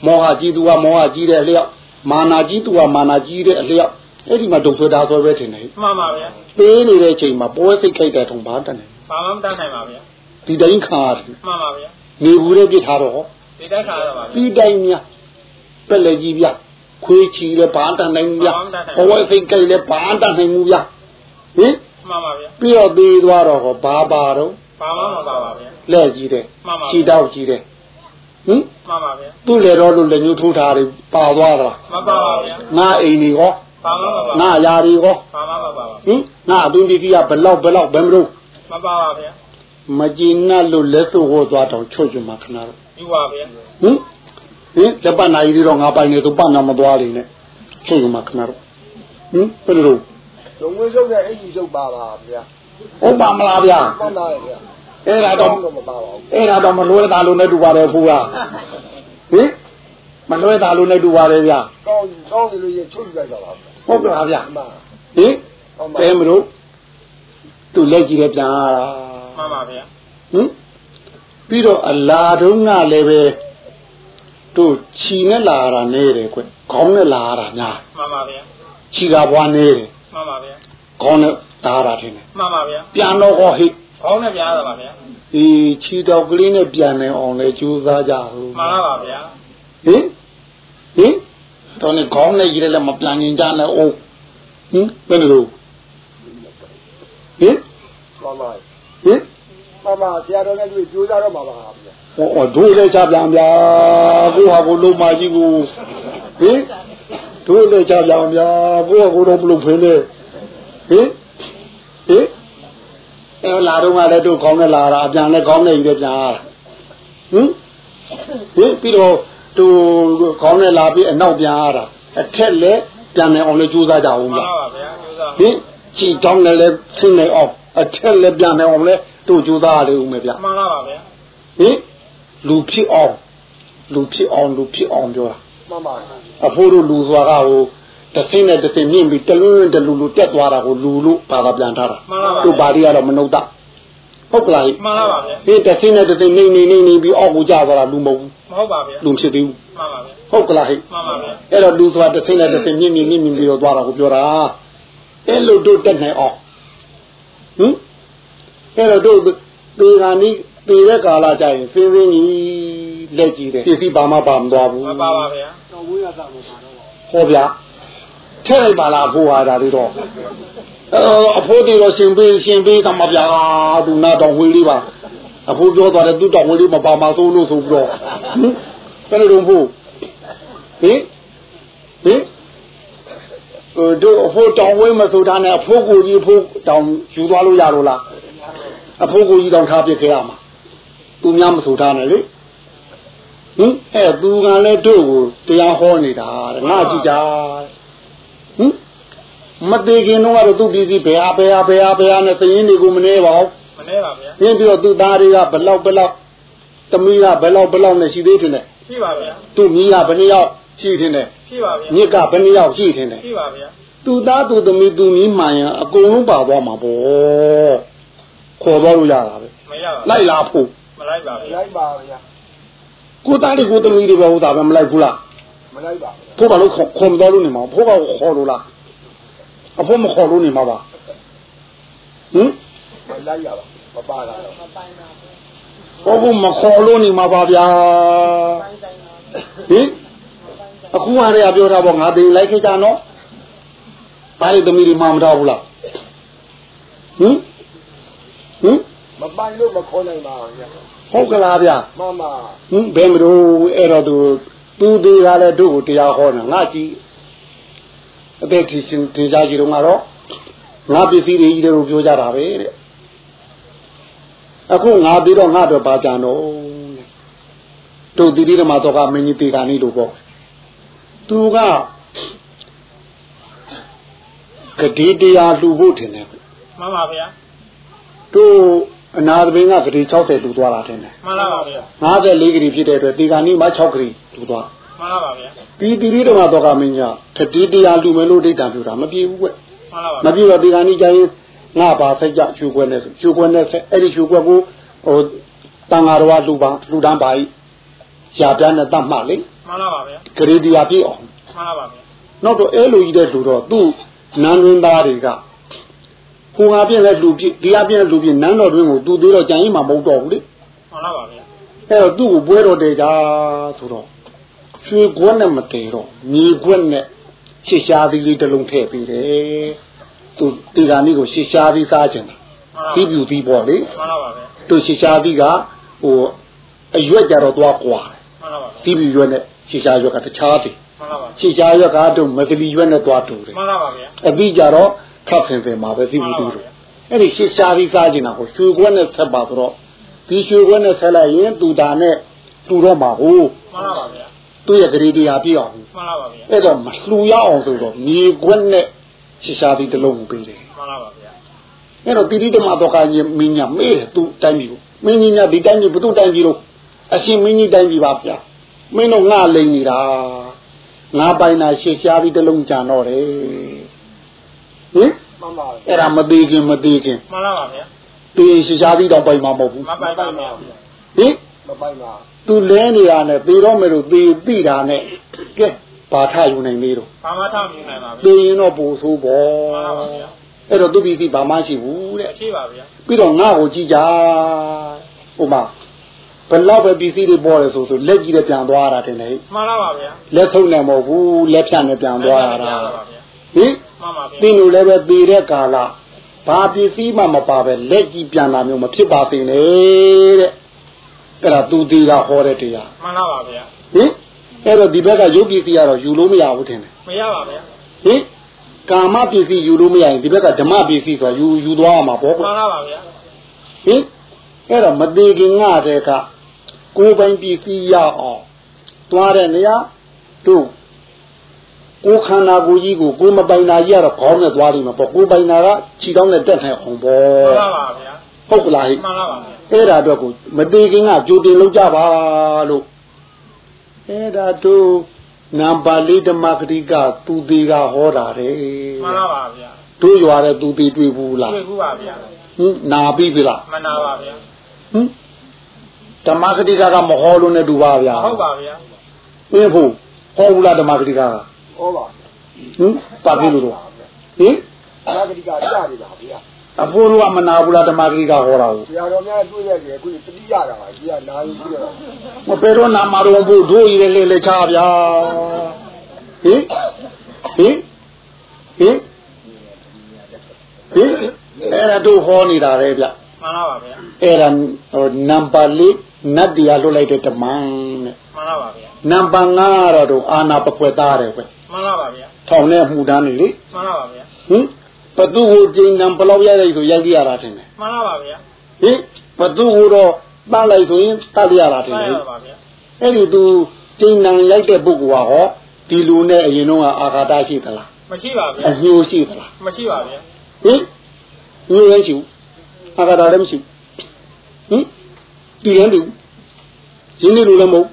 မောဟကြီးသူကမောဟကြီးတယ်လျောက်မာနာကြီးသူကမာနာကြီးတယ်လျောက်အဲ့ဒီမှာဒုက္ခတာဆွဲပဲထင်တယ်ဟိမှန်ပါဗျာပေးနေတဲ့အချိန်မှာပွဲစိတ်ခိုက်တဲ့ထုံဘာတတ်နေဘာမှမတတ်နိုင်ပါဗျာ ဒီတိုင်းခါရတယ်မှန်ပါဗျာနေဘူးတဲ့ပြစ်ထားတော့ဒီတက်ခါရပါဗျာဒီတိုင်းများပက်လက်ကြီးဗျခွေးချီလည်းဘာတတ်နိုင်ဘူးဗျပွဲစိတ်ခိုက်လည်းဘာတတ်နိုင်ဘူးဗျဟင်မှန်ပါဗျာပြီးတော့သေးသွားတော့ဟောဘာပါတော့ဘာမှမပါပါဗျာလက်ကြီးတယ်မှန်ပါခြေတောက်ကြီးတယ်ဟင်မှန်ပါဗျာသူ့လေတော့လို့လက်ညှိုးထိုးထားတယ်ပါသွားသလားမပါပါဗျာငါအိမ်ကြီးရောဘာမှမပါငါအရာတွေရောဘာမှမပါပါဟင်ငါအသွင်ဒီကြီးကဘလောက်ဘလောက်ဘယ်မလို့မပါပါဗျာ မကြည်နပ်လို့လက်စုပ်ဟောသွားတော့ချွတ်ကြမှာခဏတော့ယူပါဗျာဟင်ဟင်လက်ပတ်နိုင်ပြီးတော့ငါပိုင်နေသူပတ်နာမသွားလိမ့်နဲ့ချွတ်ကြမှာခဏတော့ဟင်ဘယ်လိုလုံငွေချုပ်တဲ့အဲ့ဒီချုပ်ပါပါဗျာဟုတ်ပါမလားဗျာမှန်ပါရဲ့ဗျာအဲ့ဒါတော့တော့မပါပါဘူးအဲ့ဒါတော့မလွဲတာလို့နဲ့တူပါတယ်ဖူကဟင်မလွဲတာလို့နဲ့တူပါတယ်ဗျာကောင်းကောင်းတယ်လို့ရချုပ်ကြကြပါဗျာဟုတ်ကလားဗျာမှန်ဟင်ဟုတ်ပါဘယ်မလို့သူလက်ကြည့်ရပြန်လာတာ မှန်ပါဗျာဟင်ပြီးတော့အလာတုံးကလည်းပဲတို့ခြီနဲ့လာတာနေတယ်ကွခေါင်းနဲ့လာတာများမှန်ပါဗျာခြီကဘွားနေတယ်မှန်ပါဗျာခေါင်းနဲ့လာတာထင်တယ်မှန်ပါဗျာပြန်တော့ဟောဟိခေါင်းနဲ့ပြားတာပါဗျာဒီခြီတော့ကလေးနဲ့ပြန်နေအောင်လဲကြိုးစားကြဟုတ်မှန်ပါပါဗျာဟင်ဟင်တော့နေခေါင်းနဲ့ကြီးလည်းမပြန်ရင်ကြနဲ့အိုးဟင်ဘယ်လိုဟင်မှန်ပါ ဟင်မှန်ပါဆရာတော်နဲ့တွေ့ကြိုးစားတော့မှာပါဗျာဟောတို့လည်းချပြန်ဗျာကိုဟာကိုလုံးမကြီးကိုဟင်တို့လည်းချပြန်ဗျာကိုဟာကိုတော့မလုပ်ဖင်းနဲ့ဟင်ဟင်အဲလာတော့ကလည်းတို့ကောင်းနဲ့လာတာအပြန်လည်းကောင်းနဲ့ယူတယ်ပြန်ရတာဟင်ဟင်ပြီးတော့သူကောင်းနဲ့လာပြီးအနောက်ပြန်ရတာအထက်လည်းပြန်နေအောင်လည်းကြိုးစားကြအောင်မှန်ဗျာပါဗျာကျိုးစားဟင်ကြည်တောင်းလည်းလည်းဆင်းနေအောင် အထက်လည်းပြန်နေအောင်လည်းတို့ကြိုးစားရလေဦးမယ်ဗျာမှန်ပါပါဗျာဟင်လူဖြစ်အောင်လူဖြစ်အောင်လူဖြစ်အောင်ပြောတာမှန်ပါအဖိုးတို့လူစွာကဟိုတစ်သိန်းနဲ့တစ်သိန်းမြင့်ပြီးတလွန်းတလူလူတက်သွားတာကိုလူလို့ဘာသာပြန်ထားတာမှန်ပါပါတို့ဘာတွေကတော့မနှုတ်တာဟုတ်ကလားဟိမှန်ပါပါဗျာဟင်တစ်သိန်းနဲ့တစ်သိန်းနေနေနေနေပြီးအောက်ကိုကျသွားတာလူမဟုတ်ဘူးမဟုတ်ပါဗျာလူဖြစ်သေးဘူးမှန်ပါဗျာဟုတ်ကလားဟိမှန်ပါဗျာအဲ့တော့လူစွာတစ်သိန်းနဲ့တစ်သိန်းမြင့်မြင့်မြင့်မြင့်ပြီးတော့သွားတာကိုပြောတာအဲ့လိုတို့တက်နိုင်အောင် ဟင်အဲ့တော့တို့ဒီကနေ့ဒီတဲ့ကာလကြရင်ဖင်းဖင်းကြီးလက်ကြည့်တယ်ပစ္စည်းဘာမှပါမသွားဘူးမှန်ပါပါဗျာတော့ဝိရသမှာပါတော့ဟောဗျာထဲလိုက်ပါလားဖိုးဟာတာတွေတော့အဲအဖိုးတွေတော့ရှင်ပေးရှင်ပေးသမှာဗျာသူနာတော်ဝေးလေးပါအဖိုးပြောသွားတယ်သူတော်ဝေးလေးမပါမသိုးလို့ဆိုပြီးတော့ဟင်ဘယ်လိုတော့ဖို့ဟင်ဟင်ဟို တို့အဖိုးတောင်ဝေးမဆိုတာနဲ့အဖိုးကိုကြီးအဖိုးတောင်ယူသွားလို့ရတော့လားအဖိုးကိုကြီးတောင်ထားပြစ်ခဲ့ရမှာသူများမဆိုထားနဲ့လေဟင်အဲသူကလည်းတို့ကိုတရားဟောနေတာတဲ့ငါကြည့်တာဟင်မသေးခင်တော့ကတော့သူပြည်စီဘယ်ဟာဘယ်ဟာဘယ်ဟာဘယ်ဟာနဲ့သရင်တွေကိုမနေပါဘူးမနေပါဗျာပြင်းပြီးတော့သူသားတွေကဘလောက်ဘလောက်သမီးကဘလောက်ဘလောက်နဲ့ရှိသေးတယ်နဲ့ရှိပါဗျာသူမိကဘယ်နှစ်ယောက် ရှိတယ်နဲ့ရှိပါဗျာမြစ်ကဘယ်နှစ်ယောက်ရှိတယ်နဲ့ရှိပါဗျာသူသားသူသမီးသူမိမှန်ရင်အကုန်လုံးပါသွားမှာပေါ့ခေါ်သွားလို့ရတာပဲမရပါဘူးလိုက်လာဖို့မလိုက်ပါဗျာလိုက်ပါဗျာကိုသားတွေကိုသမီးတွေပဲဟိုတာပဲမလိုက်ဘူးလားမလိုက်ပါဖိုးကလို့ခေါ်ခေါ်မတော်လို့နေမှာဖိုးကခေါ်လို့လားအဖိုးမခေါ်လို့နေမှာပါဟင်မလိုက်ရပါမပါလာတော့ဟောဘုမခေါ်လို့နေမှာပါဗျာဟင် အခုဟာတွေကပြောတာပေါ့ငါတင်လိုက်ခဲ့ကြနော်ဒါလေးသမီးတွေမှမတော့ဘူးလားဟင်ဟင်မပိုင်လို့မခေါ်နိုင်ပါဗျာဟုတ်ကလားဗျာမှန်ပါဟင်ဘယ်မလို့အဲ့တော့သူသူသေးကလည်းတို့ကိုတရားဟောနေငါကြည့်အသက်ကြီးရှင်တင်ကြကြီးတော့ကတော့ငါပစ္စည်းတွေကြီးတွေကိုပြောကြတာပဲတဲ့အခုငါပြီးတော့ငါတော့ပါကြံတော့တို့တိတိဓမ္မတော့ကမင်းကြီးတေခါနေလို့ပေါ့ သူကကတိတရားလှူဖို့ထင်တယ်မှန်ပါဗျာတို့အနာသဘင်ကဂတိ60လှူသွားတာထင်တယ်မှန်ပါပါဗျာ54ဂတိဖြစ်တဲ့အတွက်တေခါနေမှာ6ဂတိလှူသွားမှန်ပါပါဗျာပြီးတိတိဓမ္မတော့ကမင်းကြီးကတတိတရားလှူမယ်လို့ဒိဋ္ဌာန်ပြောတာမပြေဘူးကွမှန်ပါပါမပြေတော့တေခါနေကြရင်ငါပါဆက်ကြချူခွဲနေချူခွဲနေဆက်အဲ့ဒီချူခွဲကိုဟိုတန်ဃာတော်ကလှူပါလှူဒန်းပါ ਈ ရှားပြနဲ့တတ်မှလေမှန်ပါ ပါဗျာဂရေတရားပြည့်အောင်မှန်ပါပါဗျာနောက်တော့အဲ့လိုကြီးတဲ့လူတော့သူ့နန်းရင်းသားတွေကဟိုငါပြင်းလဲလူပြည့်တရားပြင်းလဲလူပြည့်နန်းတော်တွင်ကိုသူသေးတော့ကြံရင်မှမဟုတ်တော့ဘူးလေမှန်ပါပါဗျာအဲ့တော့သူ့ကိုပွဲတော်တယ်ကြဆိုတော့ရွှေခွက်နဲ့မတည်တော့မြေခွက်နဲ့ရှစ်ရှားသီးလေးတစ်လုံးထည့်ပေးတယ်သူဒီကနေ့ကိုရှစ်ရှားသီးစားခြင်းမှန်ပါပြီးပြူပြီးပေါ့လေမှန်ပါပါဗျာသူရှစ်ရှားသီးကဟိုအရွက်ကြတော့သွားကွာမှန်ပါပါပြီးပြူရွက်နဲ့ ရှစ်ရှားရွက်ကတခြားတယ်မှန်ပါပါရှစ်ရှားရွက်ကတော့မကလီရွက်နဲ့သွားတူတယ်မှန်ပါပါဗျာအပြီးကြတော့ခတ်ဆင်ဆင်မှာပဲပြီးပြူပြီးတော့အဲ့ဒီရှစ်ရှားသီးစားခြင်းတာကိုရွှေခွက်နဲ့ဆက်ပါဆိုတော့ဒီရွှေခွက်နဲ့ဆက်လိုက်ရင်သူဒါနဲ့တူတော့မှာဟုတ်မှန်ပါပါဗျာသူ့ရဲ့ဂရေတရားပြည့်အောင်မှန်ပါပါဗျာအဲ့တော့မလှူရအောင်ဆိုတော့မြေခွက်နဲ့ရှစ်ရှားသီးတစ်လုံးကိုပေးတယ်မှန်ပါပါဗျာအဲ့တော့တိတိတမတော့ကကြီးမင်းညာမေးတယ်သူတိုင်းပြီကိုမင်းကြီးညာဒီတိုင်းပြီဘုသူတိုင်းပြီလို့အရှင်မင်းကြီးတိုင်းပြီပါဗျာ မင်းတို့ငါလိန်နေတာငါပိုင်တာရှေ့ရှားပြီးတစ်လုံးကြံတော့တယ်ဟင်မှန်ပါအဲ့ဒါမသေးခင်မသေးခင်မှန်ပါပါဗျာသူရှေ့ရှားပြီးတော့ပိုင်မှာမဟုတ်ဘူးမပိုင်ပါဗျာဟင်မပိုင်ပါသူလဲနေတာနဲ့သေတော့မယ်လို့သေပြီတာနဲ့ကဲဘာထယူနိုင်လေတော့ဘာမှထားမနိုင်ပါဗျာသေရင်တော့ပူဆိုးပေါ့မှန်ပါပါဗျာအဲ့တော့သူပြည်စီဘာမှရှိဘူးတဲ့ရှိပါဗျာပြီးတော့ငါ့ကိုကြည့်ကြဟိုမှာ ဘယ်လောက်ပဲပစ္စည်းတွေပေါ်တယ်ဆိုဆိုလက်ကြီးနဲ့ပြန်သွားတာတင်လေမှန်ပါပါဗျာလက်ထုံနဲ့မဟုတ်ဘူးလက်ဖြတ်နဲ့ပြန်သွားရတာမှန်ပါဗျာဟင်မှန်ပါဗျာသင်တို့လည်းပဲသေတဲ့ကာလဘာပစ္စည်းမှမပါပဲလက်ကြည့်ပြန်တာမျိုးမဖြစ်ပါစေနဲ့တဲ့အဲ့ဒါသူသေးတာဟောတဲ့တရားမှန်လားပါဗျာဟင်အဲ့တော့ဒီဘက်ကရုပ်ပစ္စည်းကတော့ယူလို့မရဘူးထင်တယ်မရပါဗျာဟင်ကာမပစ္စည်းယူလို့မရရင်ဒီဘက်ကဓမ္မပစ္စည်းဆိုယူယူသွားရမှာပေါ့မှကွာန်လားပါဗျာဟင်အဲ့တော့မသေးခင်ကတည်းက ကိုယ်ပိုင်ပစ္စည်းရအောင်သွားတဲ့နေရာတို့ကိုယ်ခန္ဓာကိုယ်ကြီးကိုကိုယ်မပိုင်တာကြီးကတော့ခေါင်းနဲ့သွားလိမ့်မှာပေါ့ကိုယ်ပိုင်တာကခြေထောက်နဲ့တက်နိုင်အောင်ပေါ့မှန်လားပါဗျာဟုတ်ကလားဟိမှန်လားပါဗျာအဲ့ဒါတော့ကိုမသေးခင်ကကြိုတင်လုပ်ကြပါလို့အဲ့ဒါတို့နံပါတ်လေးဓမ္မဂတိကသူသေးကဟောတာတယ်မှန်လားပါဗျာတို့ရွာတဲ့သူသေးတွေ့ဘူးလားတွေ့ဘူးပါဗျာဟင်နာပြီပြီလားမှန်လားပါဗျာဟင် ဓမ္မဂတိကကမဟောလို့နဲ့တူပါဗျာဟုတ်ပါဗျာအင်းဖို့ဟောဘူးလားဓမ္မဂတိကကဟောပါဟင်ပါပြီလို့တော့ဟင်နာဂတိကကြားနေတာဗျာအဖိုးတို့ကမနာဘူးလားဓမ္မဂတိကဟောတာကိုဆရာတော်များတွေ့ရတယ်အခုတတိရတာပါကြီးကနာရီပြီးတော့မပေတော့နာမတော်ဘူးတို့ရည်လေလေချဗျာဟင်ဟင်ဟင်ဟင်အဲ့ဒါတို့ဟောနေတာလေဗျမှန်လားပါဗျာအဲ့ဒါဟိုနံပါတ်လေး နတ်တရားလွတ်လိုက်တဲ့ဓမ္မတဲ့မှန်လားပါဗျာနံပါတ်5ကတော့တို့အာနာပကွက်သားတယ်ပဲမှန်လားပါဗျာထောင်နဲ့မှုတန်းနေလေမှန်လားပါဗျာဟင်ဘသူ့ကိုကျင်းနံဘယ်လောက်ရလိုက်ဆိုရိုက်ပြရတာထင်တယ်မှန်လားပါဗျာဟင်ဘသူ့ကိုတော့တတ်လိုက်ဆိုရင်တတ်ရတာထင်မှန်တယ်လားပါဗျာအဲ့ဒီသူကျင်းနံရိုက်တဲ့ပုဂ္ဂိုလ်ကဟောဒီလူနဲ့အရင်တော့အာဃာတရှိသလားမရှိပါဗျာအညိုရှိသလားမရှိပါဗျာဟင်ညိုလည်းရှိဘူးအာဃာတလည်းမရှိဘူးဟင် ဒီရင်တူရင်းနေလို့လည်းမဟုတ်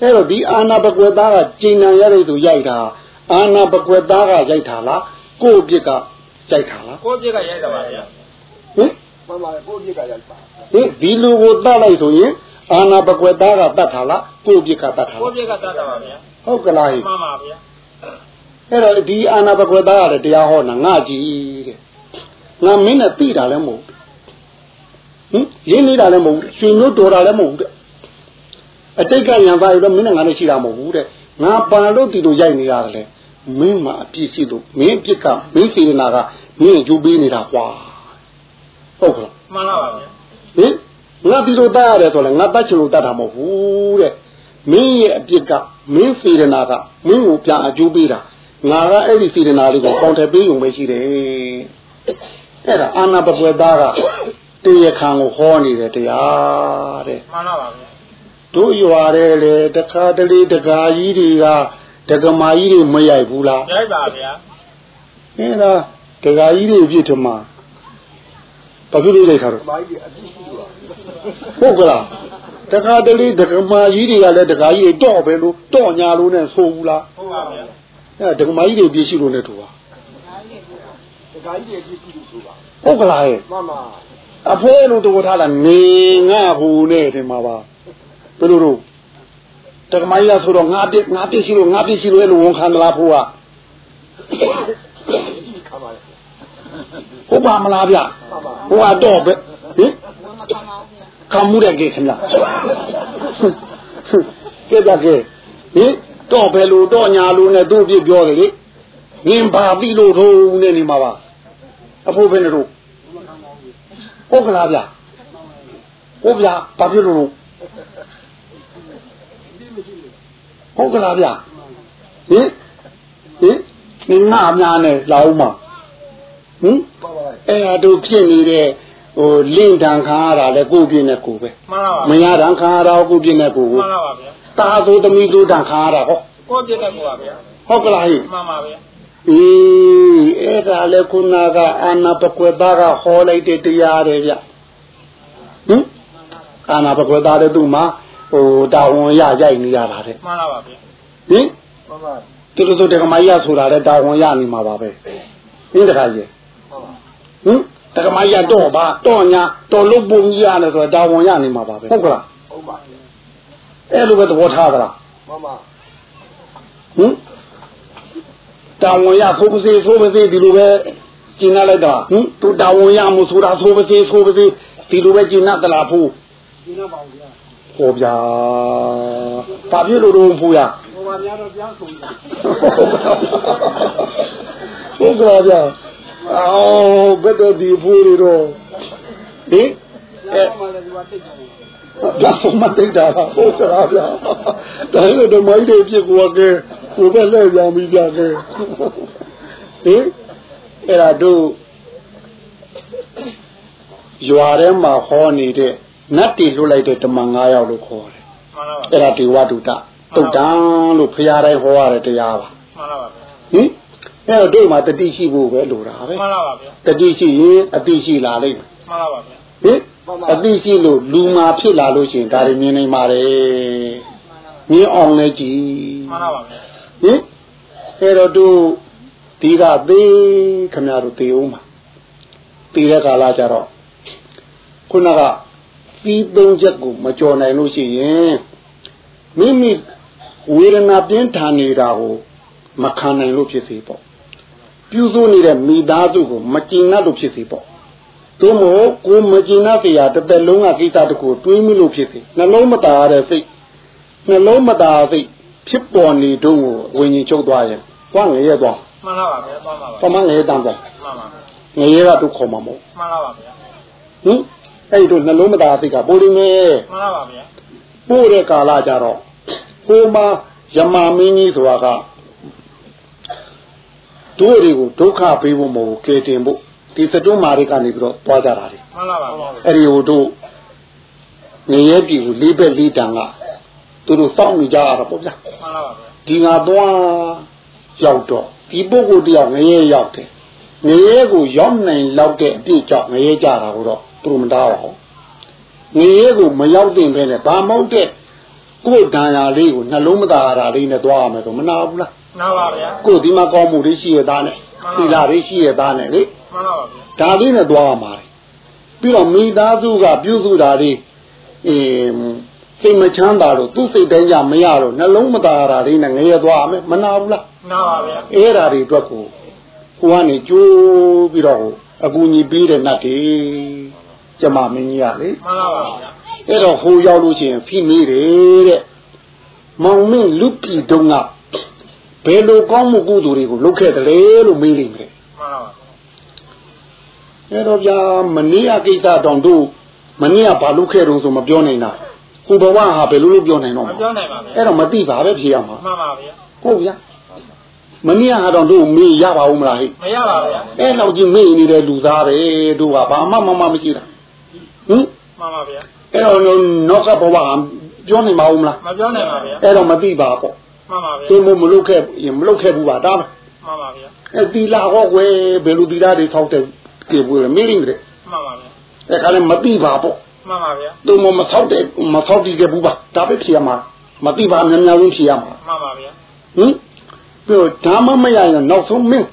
အဲ့တော့ဒီအာနာပကွက်သားကကျင်းနံရတဲ့သူရိုက်တာအာနာပကွက်သားကရိုက်တာလားကိုယ့်အပြစ်ကရိုက်တာလားကိုယ့်ပြစ်ကရိုက်တာပါဗျာဟင်မှန်ပါကိုပြစ်ကရိုက်ပါဟင်ဒီလူကိုတတ်လိုက်ဆိုရင်အာနာပကွက်သားကတတ်တာလားကိုယ့်အပြစ်ကတတ်တာကိုလားယ့်ပြစ်ကတတ်တာပါဗျာဟုတ်ကလားဟိမှန်ပါဗျာအဲ့တော့ဒီအာနာပကွက်သားရတယ်တရားဟောတာငါကြည့်တဲ့ငါမင်းနဲ့သိတာလည်းမဟုတ်ဘူး ဟင်ရင်းနေတာလည်းမဟုတ်ဘူးရှင်မျိုးတော်တာလည်းမဟုတ်ဘူးတဲ့အတိတ်ကရံပါရတော့မင်းနဲ့ငါနဲ့ရှိတာမဟုတ်ဘူးတဲ့ငါပါလို့ဒီလိုရိုက်နေရတယ်လေမင်းမှာအပြစ်ရှိလို့မင်းအပြစ်ကမင်းစေနာကမင်းကိုပေးနေတာကွာဟုတ်ကလားမှန်လားပါဗျာဟင်ငါဒီလိုတတ်ရတယ်ဆိုလဲငါတတ်ချင်လို့တတ်တာမဟုတ်ဘူးတဲ့မင်းရဲ့အပြစ်ကမင်းစေရနာကမင်းကိုပြန်အကျိုးပေးတာငါကအဲ့ဒီစေရနာလေးကိုပေါင်တယ်ပေးုံပဲရှိတယ်အဲ့ဒါအာနာပပွေသားက တရားခံကိုဟောနေတယ်တရားတဲ့မှန်လားပါဗျာတို့ရွာတဲ့လေတခါတလေတကာကြီးတွေကဒကမာကြီးတွေမရိုက်ဘူးလားရိုက်ပါဗျာအဲ့ဒါဒကာကြီးတွေပြစ်ထမဘာဖြစ်လို့လိုက်တာတော့မိုင်းကြီးအတိရှိတော့ဟုတ်ကလားတခါတလေဒကမာကြီးတွေကလည်းဒကာကြီးတွေတော့ပဲလို့တော့ညာလို့နဲ့ဆိုဘူးလားဟုတ်ပါဗျာအဲဒကမာကြီးတွေပြည့်ရှိလို့နဲ့တူပါတခါကြီးရဲ့ပြစ်ပြီးဆိုပါဟုတ်ကလားရဲ့မှန်ပါ အဖေလို့တော်ထားတာနေငါဟူနဲ့ထင်မှာပါဘယ်လိုလို့ဒကမာကြီးကဆိုတော့ငါပြစ်ငါပြစ်ရှိလို့ငါပြစ်ရှိလို့လို့ဝန်ခံသလားဖိုးကဒီခါပါလေဟုတ်ပါမလားဗျမှန်ပါဟိုကတော့ပဲဟင်ကမှုတဲ့ကေခင်လားကဲကြကေဟင်တော့ဘယ်လိုတော့ညာလို့နဲ့သူ့ပြပြောတယ်လေငင်ပါပြီလို့ထုံးနေနေမှာပါအဖိုးဘယ်နဲ့တို့ ဟုတ်ကလားဗျဟုတ်ဗျာဘာဖြစ်လို့လို့ဟုတ်ကလားဗျဟင်ဟင်နင်ငါအများနဲ့လာဦးမှာဟင်မှန်ပါအဲ့ဒါတို့ဖြစ်နေတဲ့ဟိုလင့်တန်ခါရတာလဲကိုယ့်ပြင်းနဲ့ကိုယ်ပဲမှန်လားပါမရတန်ခါရတာကိုယ့်ပြင်းနဲ့ကိုယ်ကိုမှန်လားပါဗျာတာသို့သမီးတို့တန်ခါရတာဟောကိုယ့်ပြစ်ကကိုပါဗျာဟုတ်ကလားဟိမှန်ပါဗျာ အေးအဲ့ဒါလဲခုနကအာနာပကွယ်သားကဟောလိုက်တဲ့တရားတယ်ဗျဟင်အာနာပကွယ်သားတဲ့သူ့မှာဟိုတာဝန်ရရိုက်နေရတာတဲ့မှန်လားပါဗျာဟင်မှန်ပါသူတို့ဆိုတက္ကမကြီးဆိုတာလဲတာဝန်ရနေမှာပါပဲဟင်တခါကြီးမှန်ပါဟင်တက္ကမကြီးတော့ပါတော့ညာတော်လို့ပုံကြီးရတယ်ဆိုတာတာဝန်ရနေမှာပါပဲဟုတ်ကလားဟုတ်ပါအဲ့လိုပဲသဘောထားသလားမှန်ပါဟင် တာဝန်ရဆိုပါစေဆိုပါစေဒီလိုပဲကျင်လိုက်တာဟင်သူတာဝန်ရမှုဆိုတာဆိုပါစေဆိုပါစေဒီလိုပဲကျင်တလားဖို့ဒီနာပါဗျာဟောဗျာဘာဖြစ်လို့တော့ဖို့ရဟိုပါများတော့ပြန်ဆုံးတာဟုတ်ကဲ့ဗျာဟအော်ဘယ်တော့ဒီဖို့ရတော့ဟင်အဲမှလည်းဒီမှာတိတ်တယ် ဒါဆိုမတိတ်တာပါဟုတ်ကလားဗျာဒါလည်းဓမ္မကြီးတွေဖြစ်ကိုကဲကိုပဲလဲရောင်ပြီးပြကဲဟင်အဲ့ဒါတို့ရွာထဲမှာဟောနေတဲ့နတ်တီလွတ်လိုက်တဲ့ဓမ္မ9ယောက်လို့ခေါ်တယ်မှန်လားပါအဲ့ဒါဒေဝတုတတုတ်တံလို့ဖရာတိုင်းဟောရတဲ့တရားပါမှန်လားပါဟင်အဲ့တော့တို့မှာတတိရှိဖို့ပဲလိုတာပဲမှန်လားပါဗျာတတိရှိရင်အတိရှိလာလိမ့်မယ်မှန်လားပါဗျာဟင် အတိရှိလို့လူမာဖြစ်လာလို့ရှိရင်ဒါတွေမြင်နေပါတယ်မြင်အောင်လဲကြည်မှန်လားပါဗျာဟင်အဲ့တော့တို့ဒီကသေးခမရတို့သေအောင်ပါသေတဲ့ကာလကြတော့ခုနကသီးသုံးချက်ကိုမကြော်နိုင်လို့ရှိရင်မိမိဝေဒနာပြင်းထန်နေတာကိုမခံနိုင်လို့ဖြစ်စေပေါ့ပြုစုနေတဲ့မိသားစုကိုမကျင်납လို့ဖြစ်စေပေါ့ သို့မဟုတ်ကိုမကျင်နာစရာတစ်သက်လုံးကကိစ္စတခုတွေးမိလို့ဖြစ်စေနှလုံးမသာတဲ့စိတ်နှလုံးမသာစိတ်ဖြစ်ပေါ်နေတော့ဝိညာဉ်ချုပ်သွားရင်သွားငရဲသွားမှန်ပါပါဗျာသွားပါပါပမငရဲတန်းသွားမှန်ပါငရဲကတို့ခေါ်မှာမဟုတ်မှန်ပါပါဗျာဟင်အဲ့တို့နှလုံးမသာစိတ်ကပိုနေနေမှန်ပါပါဗျာပို့တဲ့ကာလကြတော့ကိုမယမမင်းကြီးဆိုတာကတို့တွေကိုဒုက္ခပေးဖို့မဟုတ်ကယ်တင်ဖို့ ဒီစတုမာတွေကနေပြီးတော့သွားကြတာလေမှန်လားပါဗျာအဲ့ဒီဟိုတို့ငရဲပြည်ကိုလေးဘက်လေးတန်ကသူတို့စောင့်နေကြရတာပေါ့ဗျာမှန်လားပါဗျာဒီငါသွားရောက်တော့ဒီပုဂ္ဂိုလ်တယောက်ငရဲရောက်တယ်ငရဲကိုရောက်နိုင်လောက်တဲ့အပြည့်ကြောင့်ငရဲကြတာကိုတော့သူတို့မတားပါဘူးငရဲကိုမရောက်တင်ပဲနဲ့ဘာမဟုတ်တဲ့ကိုယ်တန်ရာလေးကိုနှလုံးမသားရတာလေးနဲ့သွားရမယ်ဆိုမနာဘူးလားနားပါဗျာကိုယ်ဒီမှာကောင်းမှုတွေရှိရသားနဲ့ သီလတွေရှိရသားနဲ့လေမှန်လားပါဗျာဒါလေးနဲ့သွားရမှာလေပြီးတော့မိသားစုကပြုစုတာတွေအင်းစိတ်မချမ်းသာလို့သူ့စိတ်တိုင်းကြမရတော့နှလုံးမသားရတာလေးနဲ့ငရဲသွားရမယ်မနာဘူးလားနားပါဗျာအဲ့ဓာတွေအတွက်ကိုကိုကနေကြိုးပြီးတော့အကူညီပေးတဲ့နတ်တွေကျမမင်းကြီးကလေမှန်လားပါဗျာအဲ့တော့ဟိုရောက်လို့ရှိရင်ဖိမေးတယ်တဲ့မောင်မင်းလူပြည်တုံးက ဘယ်လိုကောင်းမှုကုသိုလ်တွေကိုလုပ်ခဲ့တယ်လဲလို့မေးလိမ့်မယ်မှန်လားပါအဲ့တော့ဗျာမနေ့ကကိစ္စတောင်တို့မနေ့ကဘာလုပ်ခဲ့တော့ဆိုမပြောနိုင်တာကိုဘဝဟာဘယ်လိုလုပ်ပြောနိုင်တော့မမှာပြောနိုင်ပါဗျာအဲ့တော့မသိပါပဲဖြေရမှာမှန်ပါဗျာဟုတ်ဗျာမနေ့ကတော့တို့မေးရပါဦးမလားဟိမရပါဗျာအဲ့လောက်ကြီးမေ့နေတဲ့လူသားပဲတို့ကဘာမှမမမရှိတာဟင်မှန်ပါဗျာအဲ့တော့နောက်ကဘဝကပြောနေမအောင်မလားမပြောနိုင်ပါဗျာအဲ့တော့မသိပါပေါ့ မှန်ပါဗျာသူမမလုပ်ခဲ့ရင်မလုပ်ခဲ့ဘူးပါဒါပဲမှန်ပါဗျာအဲ့တီလာဟောကွယ်ဘယ်လိုတီလာတွေထောက်တဲ့ပြေဘူးလဲမေးလိမ့်တယ်မှန်ပါဗျာအဲ့ခါလည်းမသိပါပေါ့မှန်ပါဗျာသူမမထောက်တဲ့မထောက်တည်ခဲ့ဘူးပါဒါပဲဖြေရမှာမသိပါများများဆုံးဖြေရမှာမှန်ပါဗျာဟင်ပြီးတော့ဓမ္မမရရင်နောက်ဆုံးမင်း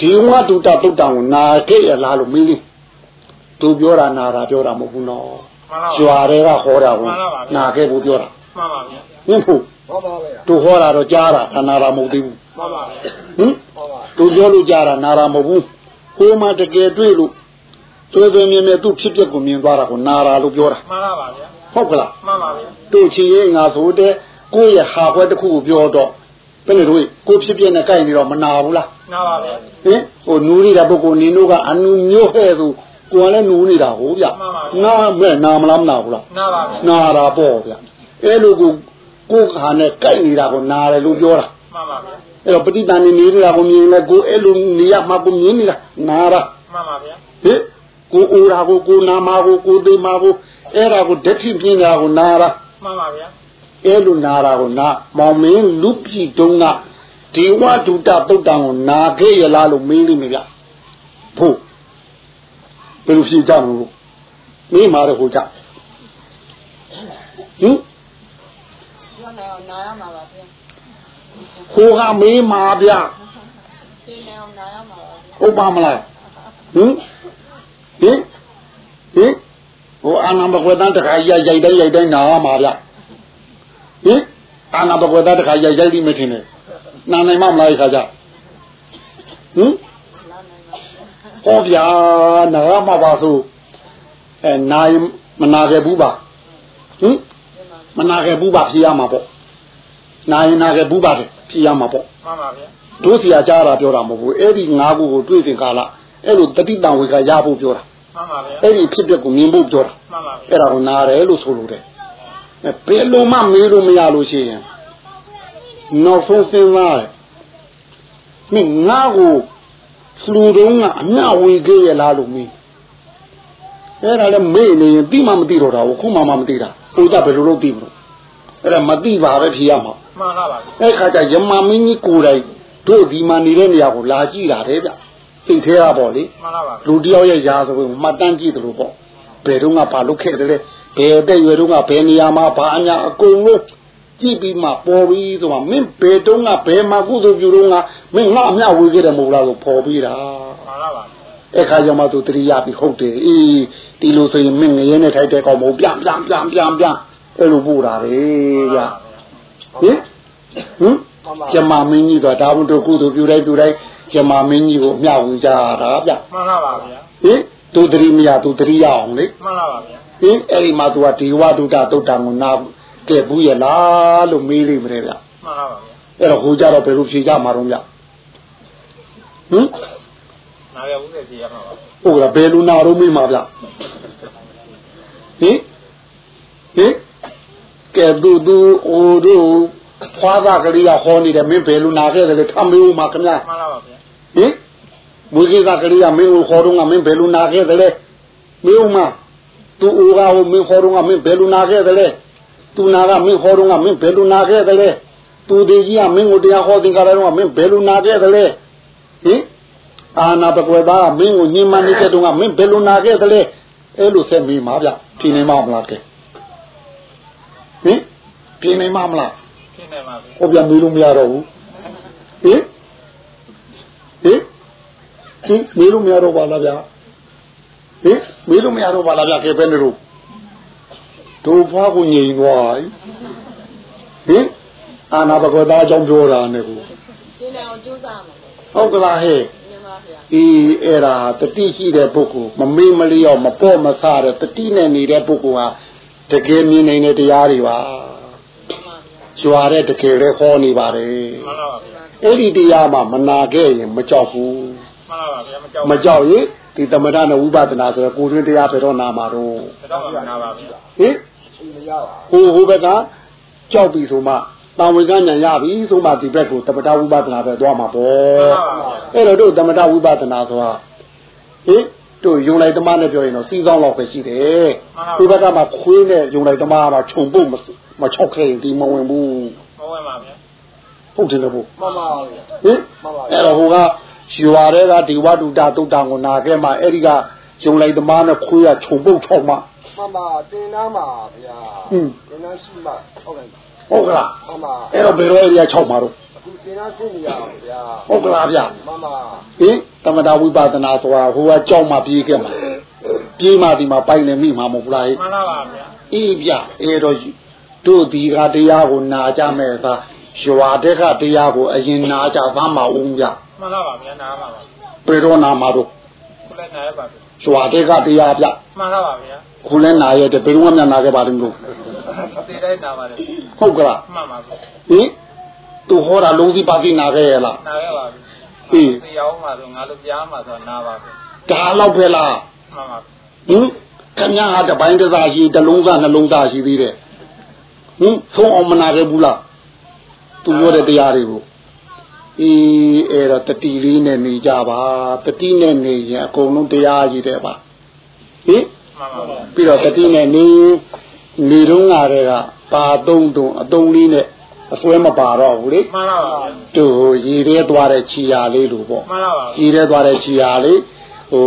ဒီဝတုတ္တတုတ်တံကိုနာခဲ့ရလားလို့မေးလိမ့်သူပြောတာနာတာပြောတာမဟုတ်ဘူးနော်မှန်ပါကျွာဗျာတွေကဟောတာကိုမှန်ပါပါဗျာနာခဲ့ဖို့ပြောတာမှန်ပါဗျာဟင်ဖို့ ဟောပါပဲသူဟောတာတော့ကြားတာဒါနာတာမဟုတ်သေးဘူးမှန်ပါဗျာဟင်ဟောပါသူပြောလို့ကြားတာနာတာမဟုတ်ဘူးကိုယ်မှတကယ်တွေ့လို့သွေးသွေးမြင်မြင်သူ့ဖြစ်ပျက်ကိုမြင်သွားတာကိုနာတာလို့ပြောတာမှန်ပါပါဗျာဟုတ်ကလားမှန်ပါဗျာတို့ချီရဲ့ငါဆိုတဲ့ကိုယ့်ရဲ့ဟာခွဲတစ်ခုကိုပြောတော့ဘယ်လိုတို့ကိုယ်ဖြစ်ပျက်နဲ့ကြိုက်နေတော့မနာဘူးလားနားပါဗျာဟင်ဟိုနူးနေတာပုဂ္ဂိုလ်နင်တို့ကအနူမျိုးဟဲ့ဆိုကိုယ်ကလည်းနူးနေတာဟိုဗျနာမဲ့နာမလားမနာဘူးလားနားပါဗျာနာတာပေါ့ဗျအဲ့လိုကို ကိုယ်ခါနဲ့ကြိုက်နေတာကိုနာတယ်လို့ပြောတာမှန်ပါဗျာအဲ့တော့ပဋိသန္ဓေနေနေတာကိုမြင်လဲကိုယ်အဲ့လိုနေရမှာကိုမြင်နေတာနာတာမှန်ပါဗျာဟင်ကိုအိုတာကိုကိုနာမှာကိုကိုသိမှာကိုအဲ့ဒါကိုဓာတ်ထိပြင်းတာကိုနာတာမှန်ပါဗျာအဲ့လိုနာတာကိုနာမောင်မင်းလူပြည်တုံးကဒီဝဒုတပုတ်တံကိုနာခဲ့ရလားလို့မေးလိမ့်မယ်ဗျဖို့ဘယ်လိုဖြေကြမလို့မေးမှာတော့ဟိုကြဟင် ပြောနေအောင်နာရမှာပါဗျာဟိုကမေးမှာဗျသိနေအောင်နာရမှာပါဗျာဟုတ်ပါမလားဟင်ဟင်ဟင်ဟိုအာနာဘကွေတန်းတခါရိုက်ရိုက်တိုင်းရိုက်တိုင်းနာရမှာဗျဟင်အာနာဘကွေတန်းတခါရိုက်ရိုက်ပြီးမထင်နဲ့နာနိုင်မမလားခါကြဟင်ဟောဗျာနာရမှာပါဆိုအဲနာရင်မနာခဲ့ဘူးပါဟင် မနာခဲ့ဘူးပါဖြေရမှာပေါ့နာရင်နာခဲ့ဘူးပါတယ်ဖြေရမှာပေါ့မှန်ပါဗျာတို့ဆရာကြားတာပြောတာမဟုတ်ဘူးအဲ့ဒီငါးခုကိုတွေ့စဉ်ကာလအဲ့လိုတတိတံဝေကရဖို့ပြောတာမှန်ပါဗျာအဲ့ဒီဖြစ်ပျက်ကိုမြင်ဖို့ပြောတာမှန်ပါဗျာအဲ့ဒါကိုနားတယ်လို့ဆိုလို့တယ်အဲဘယ်လိုမှမေးလို့မရလို့ရှိရင်နောက်ဆုံးစဉ်းစားတယ်မင်းငါ့ကိုလူတုံးကအမျှဝေခဲ့ရလားလို့မေး အဲ့ဒါလည်းမေ့နေရင်ပြီးမှမသိတော့တာကိုခုမှမှမသိတာဟိုကြဘယ်လိုလုပ်သိမလို့အဲ့ဒါမသိပါပဲဖြေရမှာမှန်ပါပါဗျာအဲ့ခါကျယမမင်းကြီးကိုယ်တိုင်တို့ဒီမှာနေတဲ့နေရာကိုလာကြည့်တာတဲ့ဗျသိသေးတာပေါ့လေမှန်ပါပါလူတယောက်ရဲ့ရာဇဝင်မှတ်တမ်းကြည့်တယ်လို့ပေါ့ဘယ်တော့မှဘာလုပ်ခဲ့တယ်လဲဘယ်တဲ့ရွယ်တော့ကဘယ်နေရာမှာဘာအညာအကုန်လုံးကြည့်ပြီးမှပေါ်ပြီးဆိုမှမင်းဘယ်တော့ကဘယ်မှာကုသိုလ်ပြုတော့ကမင်းငါအမျှဝေခဲ့တယ်မဟုတ်လားဆိုပေါ်ပြီးတာမှန်ပါပါ အဲ့ခါကျမှသူတတိယပြီးဟုတ်တယ်အေးဒီလိုဆိုရင်မင်းငရဲနဲ့ထိုက်တဲ့ကောင်မဟုတ်ပြန်ပြန်ပြန်ပြန်ပြန်အဲ့လိုပို့တာလေဗျဟင်ဟင်ကျမမင်းကြီးကဒါမှမဟုတ်ကုသိုလ်ပြုတိုင်းပြုတိုင်းကျမမင်းကြီးကိုအမျှဝေကြတာဗျမှန်ပါပါဗျာဟင်သူတတိမရသူတတိရအောင်လေမှန်ပါပါဗျာဟင်အဲ့ဒီမှာသူကဒီဝဒုဒတုတ်တံကိုနာကဲဘူးရလားလို့မေးလိမ့်မယ်ဗျမှန်ပါပါဗျာအဲ့တော့ဟိုကြတော့ဘယ်လိုဖြေကြမှာတော့ဗျဟင် နာရဘူးတဲ့ကြည့်ရမှာပါဟုတ်ကဲ့ဘယ်လူနာတော့မေးမှာဗျဟင်ဟင်ကဲသူသူအိုတို့ဖွာသားကလေးကဟောနေတယ်မင်းဘယ်လူနာခဲ့တယ်လေထမေးဦးမှာခင်ဗျာမှန်ပါပါဗျာဟင်မွေးကြီးကကလေးကမင်းကိုခေါ်တော့ကမင်းဘယ်လူနာခဲ့တယ်လဲမေးဦးမှာသူအိုကဟိုမင်းခေါ်တော့ကမင်းဘယ်လူနာခဲ့တယ်လဲသူနာကမင်းခေါ်တော့ကမင်းဘယ်လူနာခဲ့တယ်လဲသူဒီကြီးကမင်းကိုတရားဟောသင်္ကာရတော့ကမင်းဘယ်လူနာခဲ့တယ်လဲဟင် အာနာပကွယ်သားကမင်းကိုညှဉ်းပန်းနေတဲ့တုန်းကမင်းဘယ်လူနာခဲ့တယ်လဲအဲ့လိုဆက်မိမှာဗျဖြေနေမှာမလားကဲဟင်ဖြေနေမှာမလားရှင်းနေပါဗျာဟောပြန်မေးလို့မရတော့ဘူးဟင်ဟင်ဟင်မေးလို့မရတော့ပါလားဗျာဟင်မေးလို့မရတော့ပါလားဗျာကဲပဲနေလို့တို့ဖွားကိုငြိမ်သွားဟင်အာနာဘဂဝတာအကြောင်းပြောတာနဲ့ကိုရှင်းနေအောင်ကြိုးစားမှာပေါ့ဟုတ်ကလားဟဲ့မြင်ပါဗျာ အေးအဲ့ဒါတတိရှိတဲ့ပုဂ္ဂိုလ်မမေ့မလျော့မပေါ့မဆတဲ့တတိနဲ့နေတဲ့ပုဂ္ဂိုလ်ဟာတကယ်မြင်နိုင်တဲ့တရားတွေပါမှန်ပါဗျာကြွာတဲ့တကယ်လည်းဟောနေပါတယ်မှန်ပါပါဗျာအဲ့ဒီတရားမှမနာခဲ့ရင်မကြောက်ဘူးမှန်ပါပါဗျာမကြောက်မကြောက်ရင်ဒီသမထနဲ့ဝိပဿနာဆိုရယ်ကိုယ်တွင်တရားပဲတော့နာမှာတော့တော့မှနာပါဗျာဟင်မရပါဟိုဟိုဘက်ကကြောက်ပြီဆိုမှ တာဝန်ကညာရပြီဆိုမှဒီဘက်ကိုသမထဝိပဿနာပဲသွားမှာပေါ့အဲ့တော့တို့သမထဝိပဿနာဆိုတာဟင်တို့ယုံလိုက်သမားနဲ့ပြောရင်တော့စီးကောင်းလောက်ပဲရှိတယ်ဒီဘက်ကမှခွေးနဲ့ယုံလိုက်သမားကခြုံပုတ်မချောက်ခဲ့ရင်ဒီမဝင်ဘူးမဝင်ပါဗျာဟုတ်တယ်လို့မှန်ပါဗျာဟင်အဲ့တော့ဟိုကရွာတဲ့ကဒီဝတုတာတုတ်တံကိုနာခဲ့မှအဲ့ဒီကဂျုံလိုက်သမားနဲ့ခွေးကခြုံပုတ်ထောက်မှမှန်ပါတင်သားမှာဗျာဟင်းတင်သားရှိမှဟုတ်ကဲ့ ဟုတ်ကလားမှန်ပါအဲ့တော့ဘယ်တော့အဲ့ဒီက6မှာတော့အခုတင်သားရှင်းနေရအောင်ဗျာဟုတ်ကလားဗျမှန်ပါဟင်သမထဝိပဿနာဆိုတာဟိုကကြောက်မှပြေးခဲ့မှာပြေးမှဒီမှာပိုင်နေမိမှာမဟုတ်လားမှန်ပါပါဗျာအေးဗျအဲ့တော့တို့ဒီကတရားကိုနာကြမဲ့သာရွာတဲ့ကတရားကိုအရင်နာကြသမ်းမအောင်ဗျမှန်ပါပါဗျာနားပါပါဘယ်တော့နာမှာတော့ခုလည်းနားရပါဗျာရွာတဲ့ကတရားဗျမှန်ပါပါဗျာ ခုလဲနာရဲ့တဲ့ဘယ်တော့မှနာခဲ့ပါတယ်လို့ဒီတိုင်းနာပါတယ်ဟုတ်ကလားမှန်ပါဗျာဟင်သူဟောတာလုံးစီပါတိနာခဲ့ရလားနာရပါဗျာအေးဒီရောက်မှာဆိုငါတို့ကြားမှာဆိုနာပါဗျာဒါတော့ပဲလားမှန်ပါဟင်ခင်ဗျားဟာတပိုင်းတစ်စားရှိတစ်လုံးစားနှလုံးသားရှိသေးတယ်ဟင်သုံးအောင်မနာခဲ့ဘူးလားသူပြောတဲ့တရားတွေကိုအေးအဲ့တော့တတိလေးနဲ့နေကြပါတတိနဲ့နေရင်အကုန်လုံးတရားရှိတယ်ပါဟင်မှန် ပါဗျာပြီးတော့တတိနဲ့နေနေတော့ငါတွေကပါသုံးတုံအတုံးလေးနဲ့အစွဲမပါတော့ဘူးလေမှန်ပါပါဗျာသူရေထဲသွားတဲ့ခြီရာလေးလိုပေါ့မှန်ပါပါခြီထဲသွားတဲ့ခြီရာလေးဟို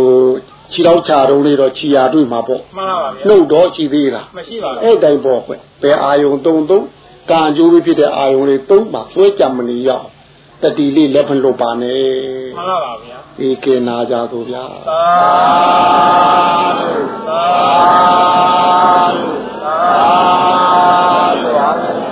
ခြီတော့ခြာတုံးလေးတော့ခြီရာတွေ့မှာပေါ့မှန်ပါပါဗျာနှုတ်တော့ခြီသေးတာမရှိပါဘူးအဲ့တိုင်ပေါ့ကွဘယ်အာယုံသုံးသုံးကံအကျိုးလေးဖြစ်တဲ့အာယုံလေးသုံးပါဆွဲကြမနေရအောင်တတိလေးလက်ဖလွတ်ပါနဲ့မှန်ပါပါဗျာ ဧကေနာကြကုန်ဗျာသာဓုသာဓုသာဓု